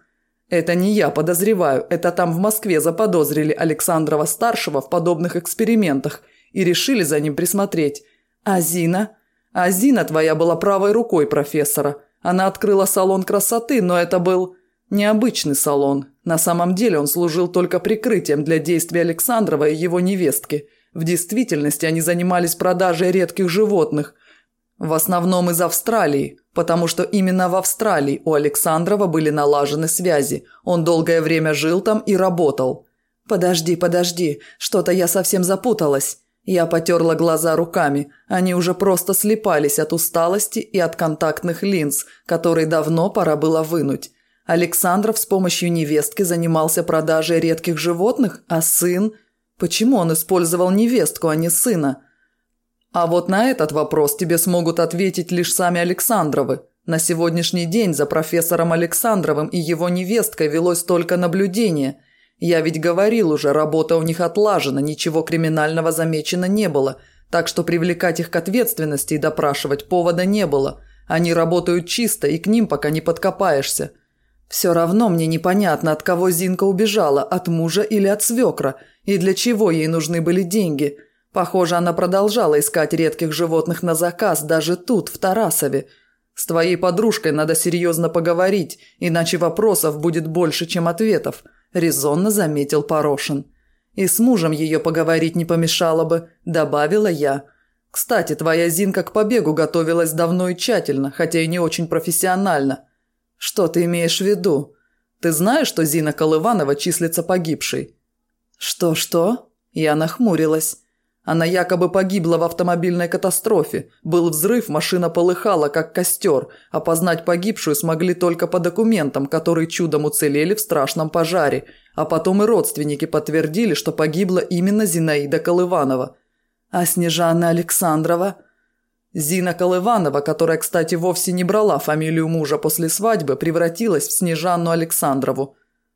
это не я подозреваю, это там в Москве заподозрили Александрова-старшего в подобных экспериментах и решили за ним присмотреть. А Зина? А Зина твоя была правой рукой профессора. Она открыла салон красоты, но это был необычный салон. На самом деле он служил только прикрытием для действий Александрова и его невестки. В действительности они занимались продажей редких животных, в основном из Австралии, потому что именно в Австралии у Александрова были налажены связи. Он долгое время жил там и работал. «Подожди, подожди, что-то я совсем запуталась». Я потерла глаза руками, они уже просто слепались от усталости и от контактных линз, которые давно пора было вынуть. Александров с помощью невестки занимался продажей редких животных, а сын... Почему он использовал невестку, а не сына? А вот на этот вопрос тебе смогут ответить лишь сами Александровы. На сегодняшний день за профессором Александровым и его невесткой велось только наблюдение. Я ведь говорил уже, работа у них отлажена, ничего криминального замечено не было, так что привлекать их к ответственности и допрашивать повода не было. Они работают чисто, и к ним пока не подкопаешься. Все равно мне непонятно, от кого Зинка убежала, от мужа или от свекра, и для чего ей нужны были деньги. Похоже, она продолжала искать редких животных на заказ даже тут, в Тарасове. С твоей подружкой надо серьезно поговорить, иначе вопросов будет больше, чем ответов. – резонно заметил Порошин. «И с мужем ее поговорить не помешало бы», – добавила я. «Кстати, твоя Зинка к побегу готовилась давно и тщательно, хотя и не очень профессионально». «Что ты имеешь в виду? Ты знаешь, что Зина Колыванова числится погибшей?» «Что-что?» Я нахмурилась. Она якобы погибла в автомобильной катастрофе. Был взрыв, машина полыхала, как костер. Опознать погибшую смогли только по документам, которые чудом уцелели в страшном пожаре. А потом и родственники подтвердили, что погибла именно Зинаида Колыванова. А Снежана Александрова? Зина Колыванова, которая, кстати, вовсе не брала фамилию мужа после свадьбы, превратилась в Снежанну Александрову.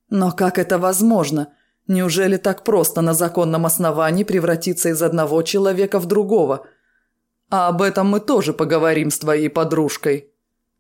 Но как это возможно? Неужели так просто на законном основании превратиться из одного человека в другого? А об этом мы тоже поговорим с твоей подружкой.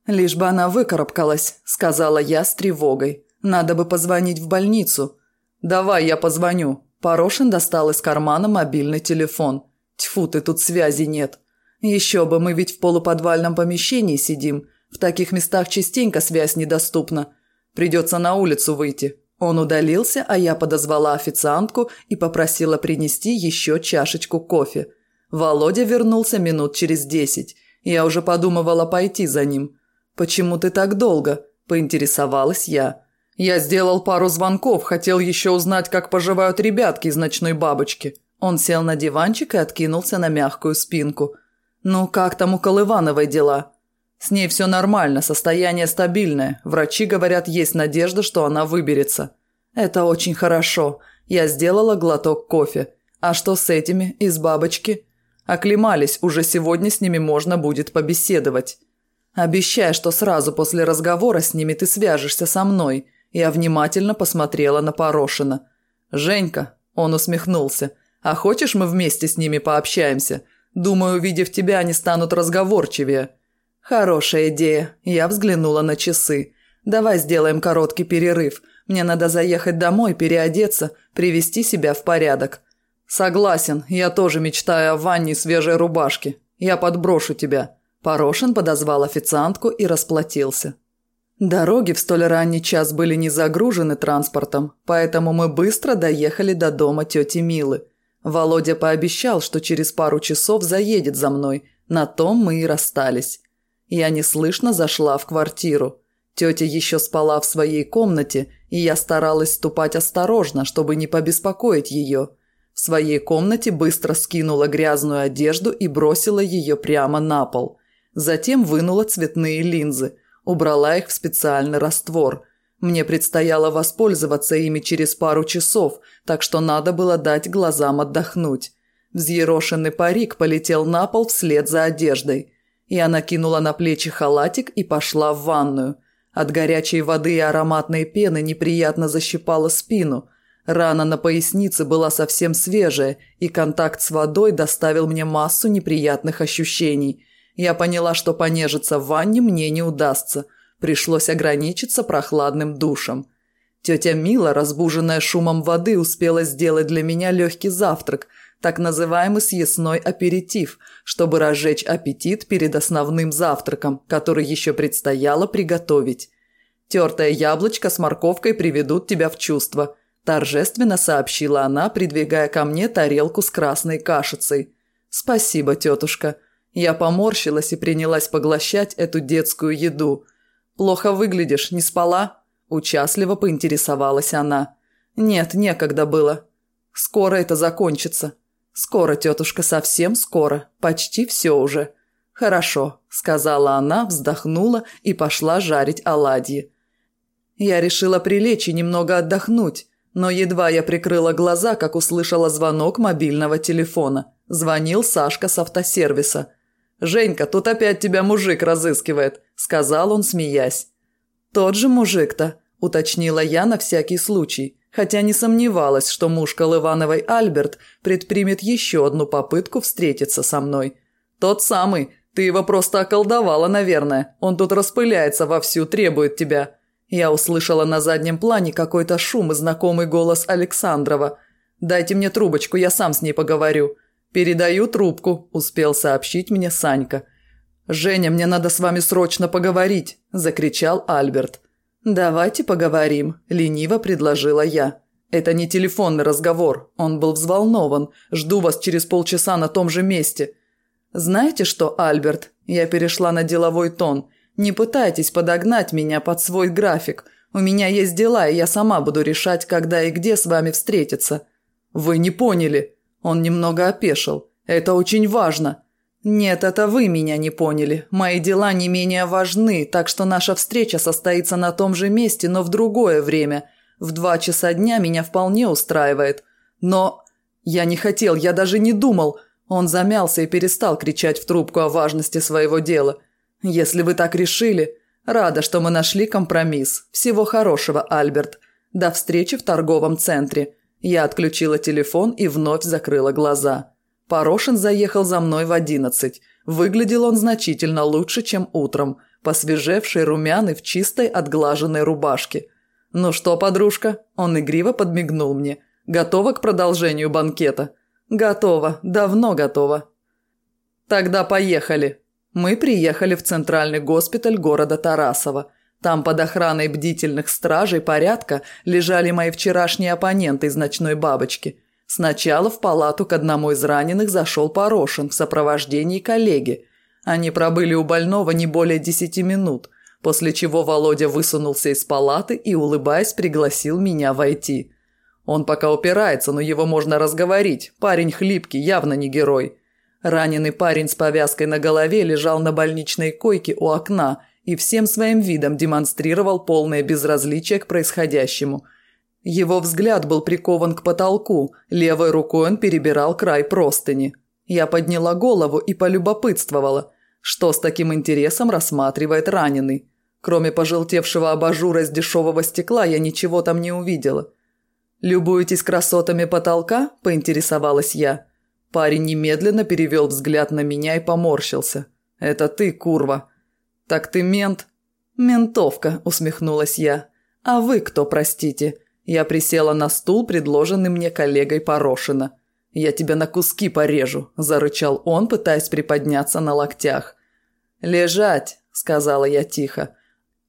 Лишь бы она выкарабкалась, сказала я с тревогой. Надо бы позвонить в больницу. Давай я позвоню. Порошин достал из кармана мобильный телефон. Тьфу, ты тут связи нет. Еще бы, мы ведь в полуподвальном помещении сидим. В таких местах частенько связь недоступна. Придется на улицу выйти. Он удалился, а я подозвала официантку и попросила принести еще чашечку кофе. Володя вернулся минут через десять. Я уже подумывала пойти за ним. «Почему ты так долго?» – поинтересовалась я. «Я сделал пару звонков, хотел еще узнать, как поживают ребятки из ночной бабочки». Он сел на диванчик и откинулся на мягкую спинку. «Ну, как там у Колывановой дела?» С ней все нормально, состояние стабильное. Врачи говорят, есть надежда, что она выберется. Это очень хорошо. Я сделала глоток кофе. А что с этими из бабочки? Оклемались, уже сегодня с ними можно будет побеседовать. Обещай, что сразу после разговора с ними ты свяжешься со мной. Я внимательно посмотрела на Порошина. «Женька», – он усмехнулся, – «а хочешь мы вместе с ними пообщаемся? Думаю, увидев тебя, они станут разговорчивее». «Хорошая идея». Я взглянула на часы. «Давай сделаем короткий перерыв. Мне надо заехать домой, переодеться, привести себя в порядок». «Согласен. Я тоже мечтаю о ванне и свежей рубашке. Я подброшу тебя». Порошин подозвал официантку и расплатился. Дороги в столь ранний час были не загружены транспортом, поэтому мы быстро доехали до дома тети Милы. Володя пообещал, что через пару часов заедет за мной. На том мы и расстались. Я неслышно зашла в квартиру. Тетя еще спала в своей комнате, и я старалась ступать осторожно, чтобы не побеспокоить ее. В своей комнате быстро скинула грязную одежду и бросила ее прямо на пол. Затем вынула цветные линзы, убрала их в специальный раствор. Мне предстояло воспользоваться ими через пару часов, так что надо было дать глазам отдохнуть. Взъерошенный парик полетел на пол вслед за одеждой – я накинула на плечи халатик и пошла в ванную. От горячей воды и ароматной пены неприятно защипала спину. Рана на пояснице была совсем свежая, и контакт с водой доставил мне массу неприятных ощущений. Я поняла, что понежиться в ванне мне не удастся. Пришлось ограничиться прохладным душем. Тетя Мила, разбуженная шумом воды, успела сделать для меня легкий завтрак – так называемый съестной аперитив, чтобы разжечь аппетит перед основным завтраком, который еще предстояло приготовить. «Тертое яблочко с морковкой приведут тебя в чувство», – торжественно сообщила она, придвигая ко мне тарелку с красной кашицей. «Спасибо, тетушка». Я поморщилась и принялась поглощать эту детскую еду. «Плохо выглядишь, не спала?» – участливо поинтересовалась она. «Нет, некогда было. Скоро это закончится», «Скоро, тетушка, совсем скоро. Почти все уже». «Хорошо», – сказала она, вздохнула и пошла жарить оладьи. Я решила прилечь и немного отдохнуть, но едва я прикрыла глаза, как услышала звонок мобильного телефона. Звонил Сашка с автосервиса. «Женька, тут опять тебя мужик разыскивает», – сказал он, смеясь. «Тот же мужик-то», – уточнила я на всякий случай, хотя не сомневалась, что муж Колывановой Альберт предпримет еще одну попытку встретиться со мной. «Тот самый. Ты его просто околдовала, наверное. Он тут распыляется вовсю, требует тебя». Я услышала на заднем плане какой-то шум и знакомый голос Александрова. «Дайте мне трубочку, я сам с ней поговорю». «Передаю трубку», – успел сообщить мне Санька. «Женя, мне надо с вами срочно поговорить», – закричал Альберт. «Давайте поговорим», – лениво предложила я. «Это не телефонный разговор. Он был взволнован. Жду вас через полчаса на том же месте». «Знаете что, Альберт?» Я перешла на деловой тон. «Не пытайтесь подогнать меня под свой график. У меня есть дела, и я сама буду решать, когда и где с вами встретиться». «Вы не поняли». Он немного опешил. «Это очень важно». «Нет, это вы меня не поняли. Мои дела не менее важны, так что наша встреча состоится на том же месте, но в другое время. В два часа дня меня вполне устраивает. Но я не хотел, я даже не думал». Он замялся и перестал кричать в трубку о важности своего дела. «Если вы так решили, рада, что мы нашли компромисс. Всего хорошего, Альберт. До встречи в торговом центре». Я отключила телефон и вновь закрыла глаза. Порошин заехал за мной в одиннадцать. Выглядел он значительно лучше, чем утром, посвежевший румяный в чистой отглаженной рубашке. «Ну что, подружка?» Он игриво подмигнул мне. «Готова к продолжению банкета?» «Готова. Давно готова». «Тогда поехали». Мы приехали в центральный госпиталь города Тарасова. Там под охраной бдительных стражей порядка лежали мои вчерашние оппоненты из ночной бабочки – Сначала в палату к одному из раненых зашел Порошин в сопровождении коллеги. Они пробыли у больного не более десяти минут, после чего Володя высунулся из палаты и, улыбаясь, пригласил меня войти. Он пока упирается, но его можно разговорить. Парень хлипкий, явно не герой. Раненый парень с повязкой на голове лежал на больничной койке у окна и всем своим видом демонстрировал полное безразличие к происходящему – его взгляд был прикован к потолку, левой рукой он перебирал край простыни. Я подняла голову и полюбопытствовала, что с таким интересом рассматривает раненый. Кроме пожелтевшего абажура из дешевого стекла я ничего там не увидела. «Любуетесь красотами потолка?» – поинтересовалась я. Парень немедленно перевел взгляд на меня и поморщился. «Это ты, курва». «Так ты мент?» «Ментовка», – усмехнулась я. «А вы кто, простите?» Я присела на стул, предложенный мне коллегой Порошина. «Я тебя на куски порежу», – зарычал он, пытаясь приподняться на локтях. «Лежать», – сказала я тихо.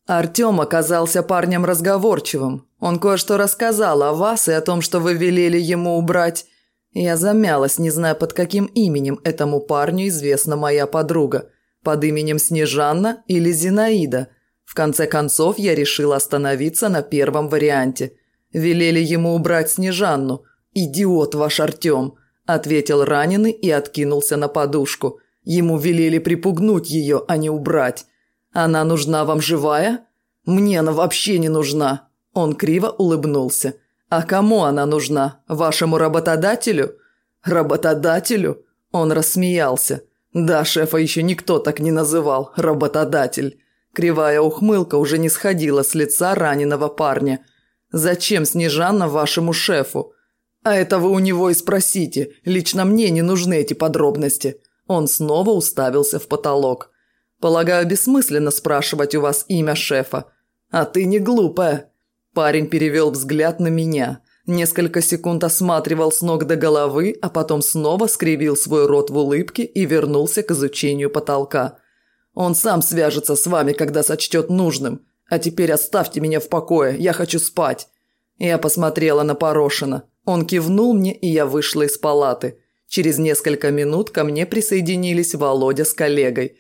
Артем оказался парнем разговорчивым. Он кое-что рассказал о вас и о том, что вы велели ему убрать. Я замялась, не зная, под каким именем этому парню известна моя подруга. Под именем Снежанна или Зинаида. В конце концов, я решила остановиться на первом варианте – Велели ему убрать Снежанну. «Идиот ваш Артем!» – ответил раненый и откинулся на подушку. «Ему велели припугнуть ее, а не убрать. Она нужна вам живая?» «Мне она вообще не нужна!» Он криво улыбнулся. «А кому она нужна? Вашему работодателю?» «Работодателю?» Он рассмеялся. «Да, шефа еще никто так не называл. Работодатель». Кривая ухмылка уже не сходила с лица раненого парня – Зачем Снежанна вашему шефу? А это вы у него и спросите. Лично мне не нужны эти подробности. Он снова уставился в потолок. Полагаю, бессмысленно спрашивать у вас имя шефа. А ты не глупая. Парень перевел взгляд на меня. Несколько секунд осматривал с ног до головы, а потом снова скривил свой рот в улыбке и вернулся к изучению потолка. Он сам свяжется с вами, когда сочтет нужным. А теперь оставьте меня в покое, я хочу спать». Я посмотрела на Порошина. Он кивнул мне, и я вышла из палаты. Через несколько минут ко мне присоединились Володя с коллегой.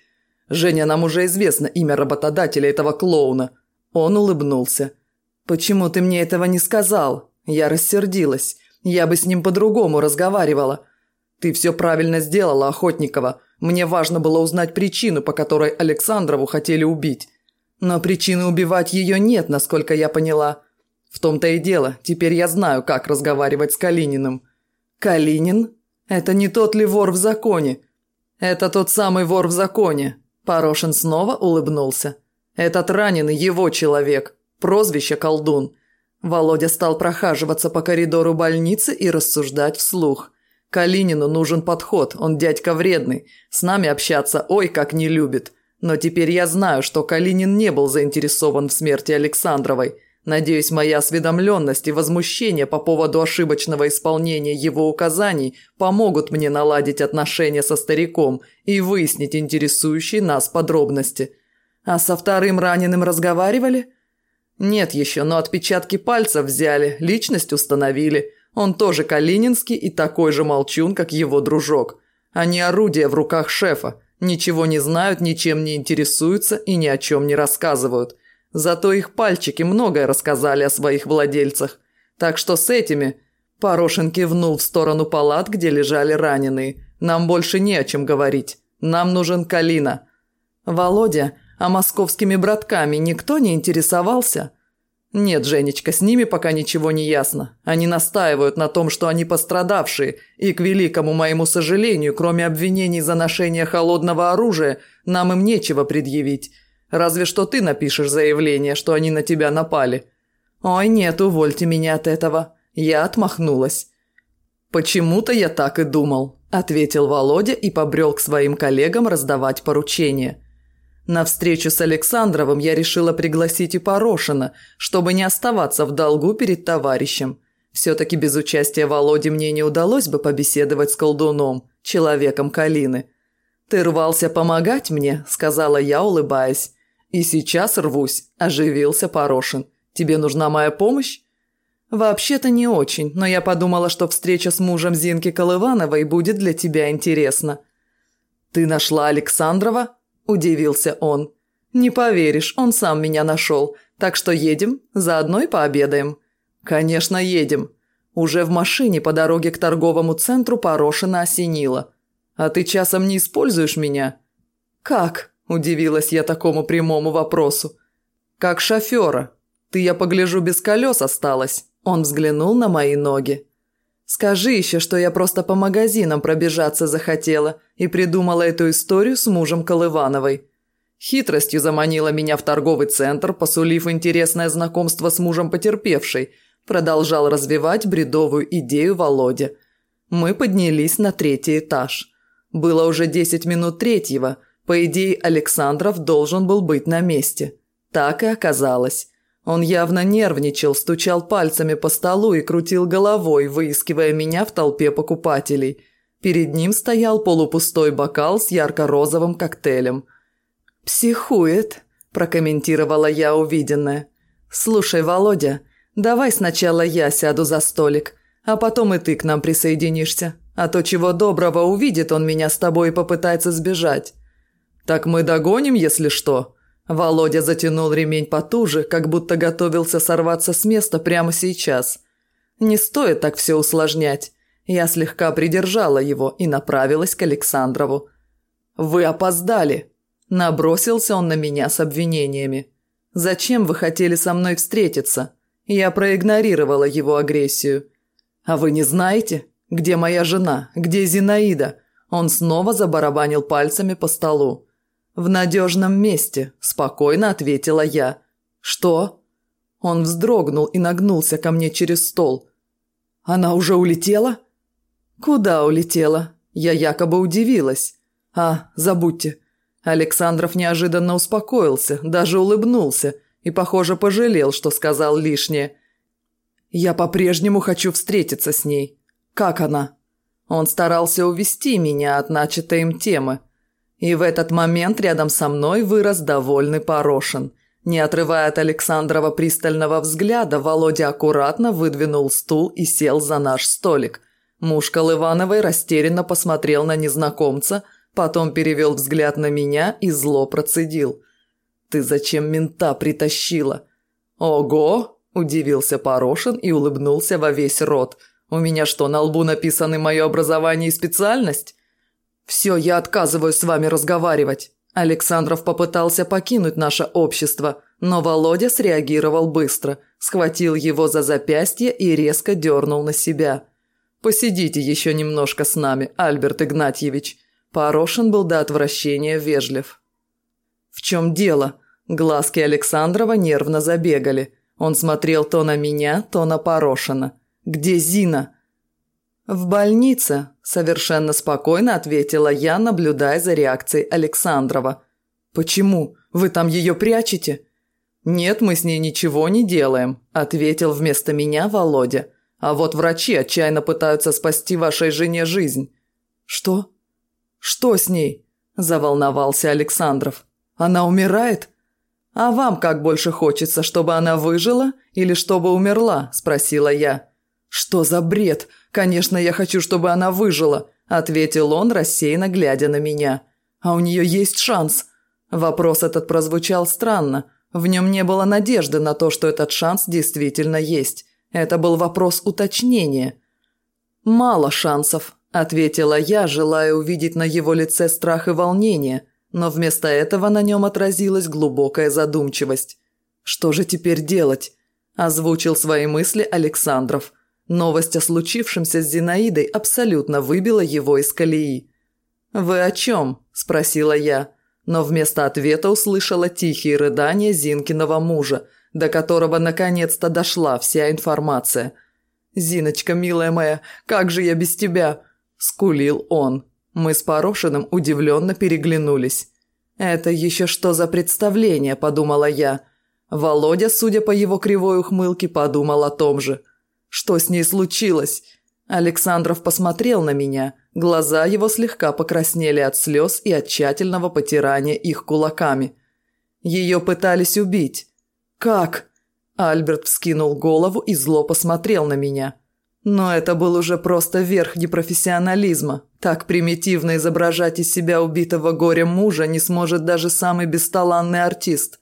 «Женя, нам уже известно имя работодателя этого клоуна». Он улыбнулся. «Почему ты мне этого не сказал?» Я рассердилась. Я бы с ним по-другому разговаривала. «Ты все правильно сделала, Охотникова. Мне важно было узнать причину, по которой Александрову хотели убить. Но причины убивать ее нет, насколько я поняла. В том-то и дело, теперь я знаю, как разговаривать с Калининым. Калинин? Это не тот ли вор в законе? Это тот самый вор в законе. Порошин снова улыбнулся. Этот раненый его человек. Прозвище «Колдун». Володя стал прохаживаться по коридору больницы и рассуждать вслух. Калинину нужен подход, он дядька вредный. С нами общаться ой как не любит. Но теперь я знаю, что Калинин не был заинтересован в смерти Александровой. Надеюсь, моя осведомленность и возмущение по поводу ошибочного исполнения его указаний помогут мне наладить отношения со стариком и выяснить интересующие нас подробности. А со вторым раненым разговаривали? Нет еще, но отпечатки пальцев взяли, личность установили. Он тоже калининский и такой же молчун, как его дружок. Они орудия в руках шефа. Ничего не знают, ничем не интересуются и ни о чем не рассказывают. Зато их пальчики многое рассказали о своих владельцах. Так что с этими...» Порошин кивнул в сторону палат, где лежали раненые. «Нам больше не о чем говорить. Нам нужен Калина». «Володя, а московскими братками никто не интересовался?» «Нет, Женечка, с ними пока ничего не ясно. Они настаивают на том, что они пострадавшие, и, к великому моему сожалению, кроме обвинений за ношение холодного оружия, нам им нечего предъявить. Разве что ты напишешь заявление, что они на тебя напали». «Ой, нет, увольте меня от этого». Я отмахнулась. «Почему-то я так и думал», – ответил Володя и побрел к своим коллегам раздавать поручения. На встречу с Александровым я решила пригласить и Порошина, чтобы не оставаться в долгу перед товарищем. Все-таки без участия Володи мне не удалось бы побеседовать с колдуном, человеком Калины. «Ты рвался помогать мне», – сказала я, улыбаясь. «И сейчас рвусь», – оживился Порошин. «Тебе нужна моя помощь?» «Вообще-то не очень, но я подумала, что встреча с мужем Зинки Колывановой будет для тебя интересна». «Ты нашла Александрова?» – удивился он. «Не поверишь, он сам меня нашел. Так что едем, заодно и пообедаем». «Конечно, едем». Уже в машине по дороге к торговому центру Порошина осенило. «А ты часом не используешь меня?» «Как?» – удивилась я такому прямому вопросу. «Как шофера. Ты, я погляжу, без колес осталась». Он взглянул на мои ноги. «Скажи еще, что я просто по магазинам пробежаться захотела и придумала эту историю с мужем Колывановой. Хитростью заманила меня в торговый центр, посулив интересное знакомство с мужем потерпевшей, продолжал развивать бредовую идею Володя. Мы поднялись на третий этаж. Было уже десять минут третьего, по идее, Александров должен был быть на месте. Так и оказалось. Он явно нервничал, стучал пальцами по столу и крутил головой, выискивая меня в толпе покупателей. Перед ним стоял полупустой бокал с ярко-розовым коктейлем. «Психует», – прокомментировала я увиденное. «Слушай, Володя, давай сначала я сяду за столик, а потом и ты к нам присоединишься. А то чего доброго увидит он меня с тобой и попытается сбежать. «Так мы догоним, если что?» Володя затянул ремень потуже, как будто готовился сорваться с места прямо сейчас. «Не стоит так все усложнять». Я слегка придержала его и направилась к Александрову. «Вы опоздали!» Набросился он на меня с обвинениями. «Зачем вы хотели со мной встретиться?» Я проигнорировала его агрессию. «А вы не знаете, где моя жена, где Зинаида?» Он снова забарабанил пальцами по столу. «В надежном месте», – спокойно ответила я. «Что?» Он вздрогнул и нагнулся ко мне через стол. «Она уже улетела?» «Куда улетела?» Я якобы удивилась. «А, забудьте». Александров неожиданно успокоился, даже улыбнулся и, похоже, пожалел, что сказал лишнее. «Я по-прежнему хочу встретиться с ней. Как она?» Он старался увести меня от начатой им темы, и в этот момент рядом со мной вырос довольный Порошин. Не отрывая от Александрова пристального взгляда, Володя аккуратно выдвинул стул и сел за наш столик. Муж Колывановой растерянно посмотрел на незнакомца, потом перевел взгляд на меня и зло процедил. «Ты зачем мента притащила?» «Ого!» – удивился Порошин и улыбнулся во весь рот. «У меня что, на лбу написаны мое образование и специальность?» «Все, я отказываюсь с вами разговаривать». Александров попытался покинуть наше общество, но Володя среагировал быстро, схватил его за запястье и резко дернул на себя. «Посидите еще немножко с нами, Альберт Игнатьевич». Порошин был до отвращения вежлив. «В чем дело?» Глазки Александрова нервно забегали. Он смотрел то на меня, то на Порошина. «Где Зина?» «В больнице», – совершенно спокойно ответила я, наблюдая за реакцией Александрова. «Почему? Вы там ее прячете?» «Нет, мы с ней ничего не делаем», – ответил вместо меня Володя. «А вот врачи отчаянно пытаются спасти вашей жене жизнь». «Что? Что с ней?» – заволновался Александров. «Она умирает?» «А вам как больше хочется, чтобы она выжила или чтобы умерла?» – спросила я. «Что за бред? Конечно, я хочу, чтобы она выжила», – ответил он, рассеянно глядя на меня. «А у нее есть шанс». Вопрос этот прозвучал странно. В нем не было надежды на то, что этот шанс действительно есть. Это был вопрос уточнения. «Мало шансов», – ответила я, желая увидеть на его лице страх и волнение – но вместо этого на нем отразилась глубокая задумчивость. «Что же теперь делать?» – озвучил свои мысли Александров. Новость о случившемся с Зинаидой абсолютно выбила его из колеи. «Вы о чем?» – спросила я, но вместо ответа услышала тихие рыдания Зинкиного мужа, до которого наконец-то дошла вся информация. «Зиночка, милая моя, как же я без тебя?» – скулил он. Мы с Порошиным удивленно переглянулись. «Это еще что за представление?» – подумала я. Володя, судя по его кривой ухмылке, подумал о том же. «Что с ней случилось?» Александров посмотрел на меня. Глаза его слегка покраснели от слез и от тщательного потирания их кулаками. Ее пытались убить. «Как?» Альберт вскинул голову и зло посмотрел на меня. Но это был уже просто верх непрофессионализма. Так примитивно изображать из себя убитого горем мужа не сможет даже самый бесталанный артист.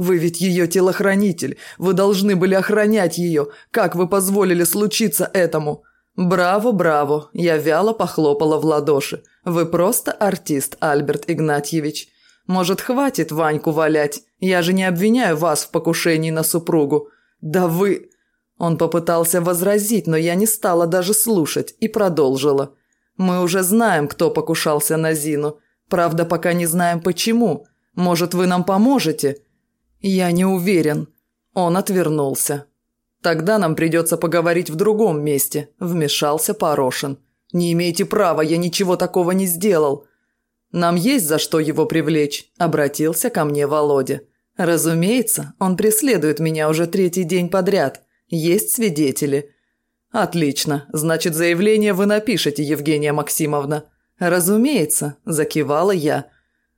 Вы ведь ее телохранитель, вы должны были охранять ее. Как вы позволили случиться этому? Браво, браво, я вяло похлопала в ладоши. Вы просто артист, Альберт Игнатьевич. Может, хватит Ваньку валять? Я же не обвиняю вас в покушении на супругу. Да вы... Он попытался возразить, но я не стала даже слушать и продолжила. «Мы уже знаем, кто покушался на Зину. Правда, пока не знаем почему. Может, вы нам поможете?» «Я не уверен». Он отвернулся. «Тогда нам придется поговорить в другом месте», – вмешался Порошин. «Не имеете права, я ничего такого не сделал». «Нам есть за что его привлечь», – обратился ко мне Володя. «Разумеется, он преследует меня уже третий день подряд. Есть свидетели. Отлично. Значит, заявление вы напишете, Евгения Максимовна. Разумеется, закивала я.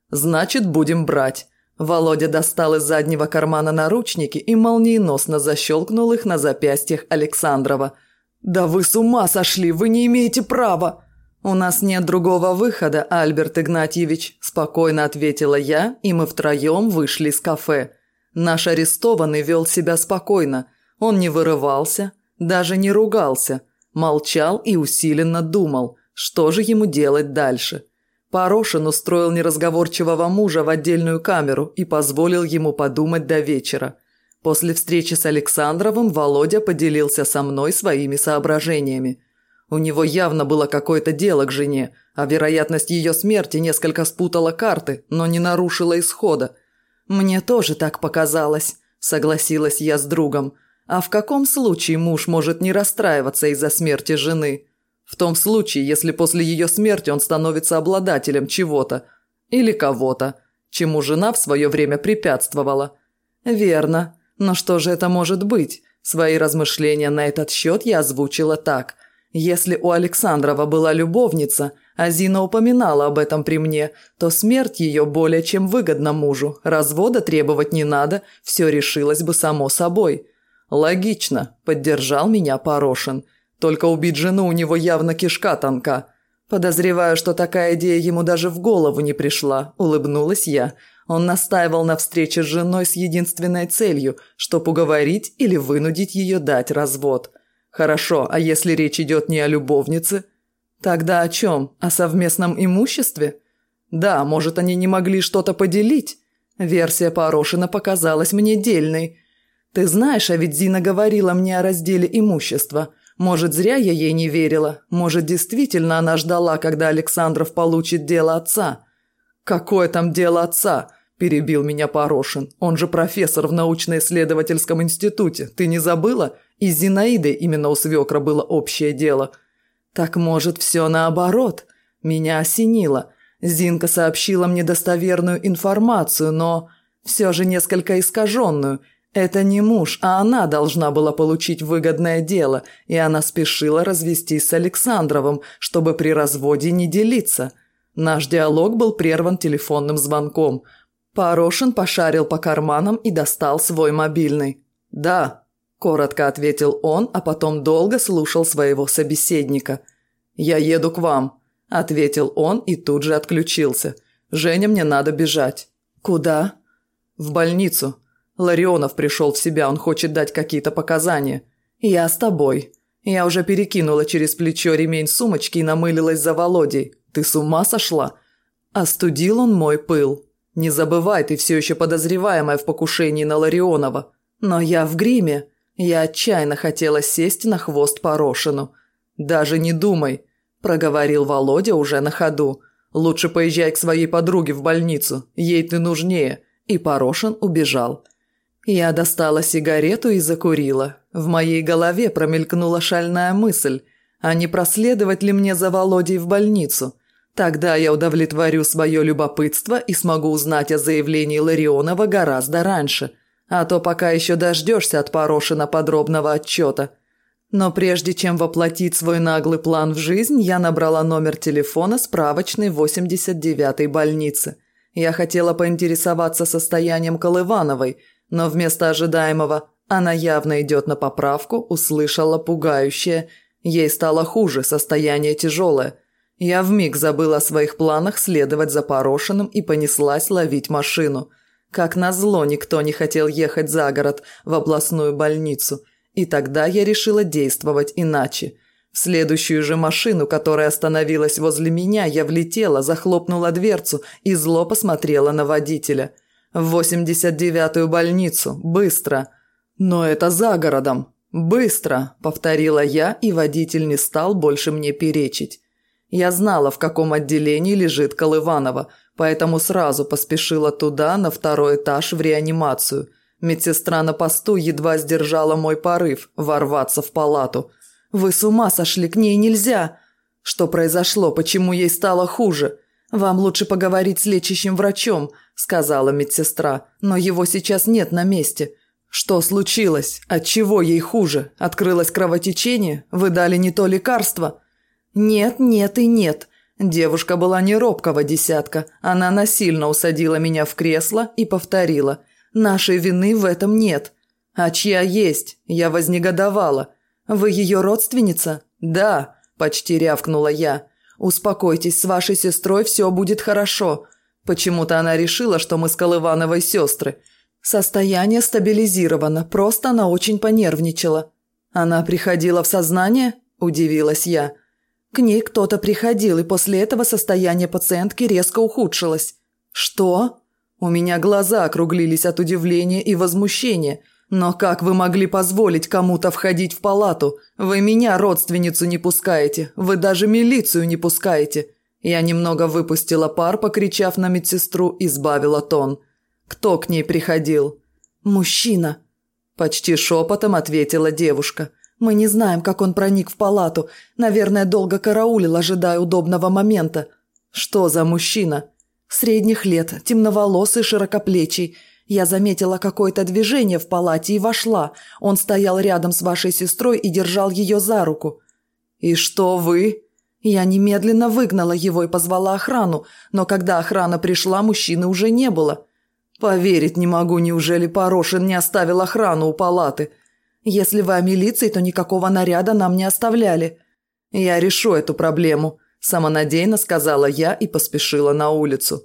Значит, будем брать. Володя достал из заднего кармана наручники и молниеносно защелкнул их на запястьях Александрова. «Да вы с ума сошли! Вы не имеете права!» «У нас нет другого выхода, Альберт Игнатьевич», – спокойно ответила я, и мы втроем вышли из кафе. Наш арестованный вел себя спокойно. Он не вырывался, даже не ругался, молчал и усиленно думал, что же ему делать дальше. Порошин устроил неразговорчивого мужа в отдельную камеру и позволил ему подумать до вечера. После встречи с Александровым Володя поделился со мной своими соображениями. У него явно было какое-то дело к жене, а вероятность ее смерти несколько спутала карты, но не нарушила исхода. «Мне тоже так показалось», – согласилась я с другом. А в каком случае муж может не расстраиваться из-за смерти жены? В том случае, если после ее смерти он становится обладателем чего-то или кого-то, чему жена в свое время препятствовала. Верно. Но что же это может быть? Свои размышления на этот счет я озвучила так. Если у Александрова была любовница, а Зина упоминала об этом при мне, то смерть ее более чем выгодна мужу. Развода требовать не надо, все решилось бы само собой. «Логично», – поддержал меня Порошин. «Только убить жену у него явно кишка тонка». Подозреваю, что такая идея ему даже в голову не пришла, улыбнулась я. Он настаивал на встрече с женой с единственной целью, чтоб уговорить или вынудить ее дать развод. Хорошо, а если речь идет не о любовнице? Тогда о чем? О совместном имуществе? Да, может, они не могли что-то поделить? Версия Порошина показалась мне дельной. «Ты знаешь, а ведь Зина говорила мне о разделе имущества. Может, зря я ей не верила. Может, действительно она ждала, когда Александров получит дело отца». «Какое там дело отца?» – перебил меня Порошин. «Он же профессор в научно-исследовательском институте. Ты не забыла? И с Зинаидой именно у свекра было общее дело». «Так может, все наоборот?» Меня осенило. Зинка сообщила мне достоверную информацию, но все же несколько искаженную. Это не муж, а она должна была получить выгодное дело, и она спешила развестись с Александровым, чтобы при разводе не делиться. Наш диалог был прерван телефонным звонком. Порошин пошарил по карманам и достал свой мобильный. «Да», – коротко ответил он, а потом долго слушал своего собеседника. «Я еду к вам», – ответил он и тут же отключился. «Женя, мне надо бежать». «Куда?» «В больницу. Ларионов пришел в себя, он хочет дать какие-то показания. Я с тобой. Я уже перекинула через плечо ремень сумочки и намылилась за Володей. Ты с ума сошла? Остудил он мой пыл. Не забывай, ты все еще подозреваемая в покушении на Ларионова. Но я в гриме. Я отчаянно хотела сесть на хвост Порошину. Даже не думай, проговорил Володя уже на ходу. Лучше поезжай к своей подруге в больницу. Ей ты нужнее. И Порошин убежал. Я достала сигарету и закурила. В моей голове промелькнула шальная мысль, а не проследовать ли мне за Володей в больницу? Тогда я удовлетворю свое любопытство и смогу узнать о заявлении Ларионова гораздо раньше. А то пока еще дождешься от Порошина подробного отчета. Но прежде чем воплотить свой наглый план в жизнь, я набрала номер телефона справочной 89-й больницы. Я хотела поинтересоваться состоянием Колывановой – но вместо ожидаемого «она явно идет на поправку» услышала пугающее «ей стало хуже, состояние тяжелое». Я вмиг забыла о своих планах следовать за Порошиным и понеслась ловить машину. Как назло, никто не хотел ехать за город, в областную больницу. И тогда я решила действовать иначе. В следующую же машину, которая остановилась возле меня, я влетела, захлопнула дверцу и зло посмотрела на водителя – в 89-ю больницу, быстро. Но это за городом. Быстро, повторила я, и водитель не стал больше мне перечить. Я знала, в каком отделении лежит Колыванова, поэтому сразу поспешила туда, на второй этаж, в реанимацию. Медсестра на посту едва сдержала мой порыв ворваться в палату. «Вы с ума сошли, к ней нельзя!» «Что произошло? Почему ей стало хуже?» «Вам лучше поговорить с лечащим врачом», – сказала медсестра, – «но его сейчас нет на месте». «Что случилось? Отчего ей хуже? Открылось кровотечение? Вы дали не то лекарство?» «Нет, нет и нет». Девушка была не робкого десятка. Она насильно усадила меня в кресло и повторила. «Нашей вины в этом нет». «А чья есть?» Я вознегодовала. «Вы ее родственница?» «Да», – почти рявкнула я. «Успокойтесь, с вашей сестрой все будет хорошо». Почему-то она решила, что мы с Колывановой сестры. Состояние стабилизировано, просто она очень понервничала. «Она приходила в сознание?» – удивилась я. К ней кто-то приходил, и после этого состояние пациентки резко ухудшилось. «Что?» У меня глаза округлились от удивления и возмущения – «Но как вы могли позволить кому-то входить в палату? Вы меня, родственницу, не пускаете. Вы даже милицию не пускаете». Я немного выпустила пар, покричав на медсестру, и сбавила тон. «Кто к ней приходил?» «Мужчина», – почти шепотом ответила девушка. «Мы не знаем, как он проник в палату. Наверное, долго караулил, ожидая удобного момента». «Что за мужчина?» «Средних лет, темноволосый, широкоплечий». Я заметила какое-то движение в палате и вошла. Он стоял рядом с вашей сестрой и держал ее за руку. «И что вы?» Я немедленно выгнала его и позвала охрану, но когда охрана пришла, мужчины уже не было. Поверить не могу, неужели Порошин не оставил охрану у палаты? Если вы о милиции, то никакого наряда нам не оставляли. Я решу эту проблему, самонадеянно сказала я и поспешила на улицу.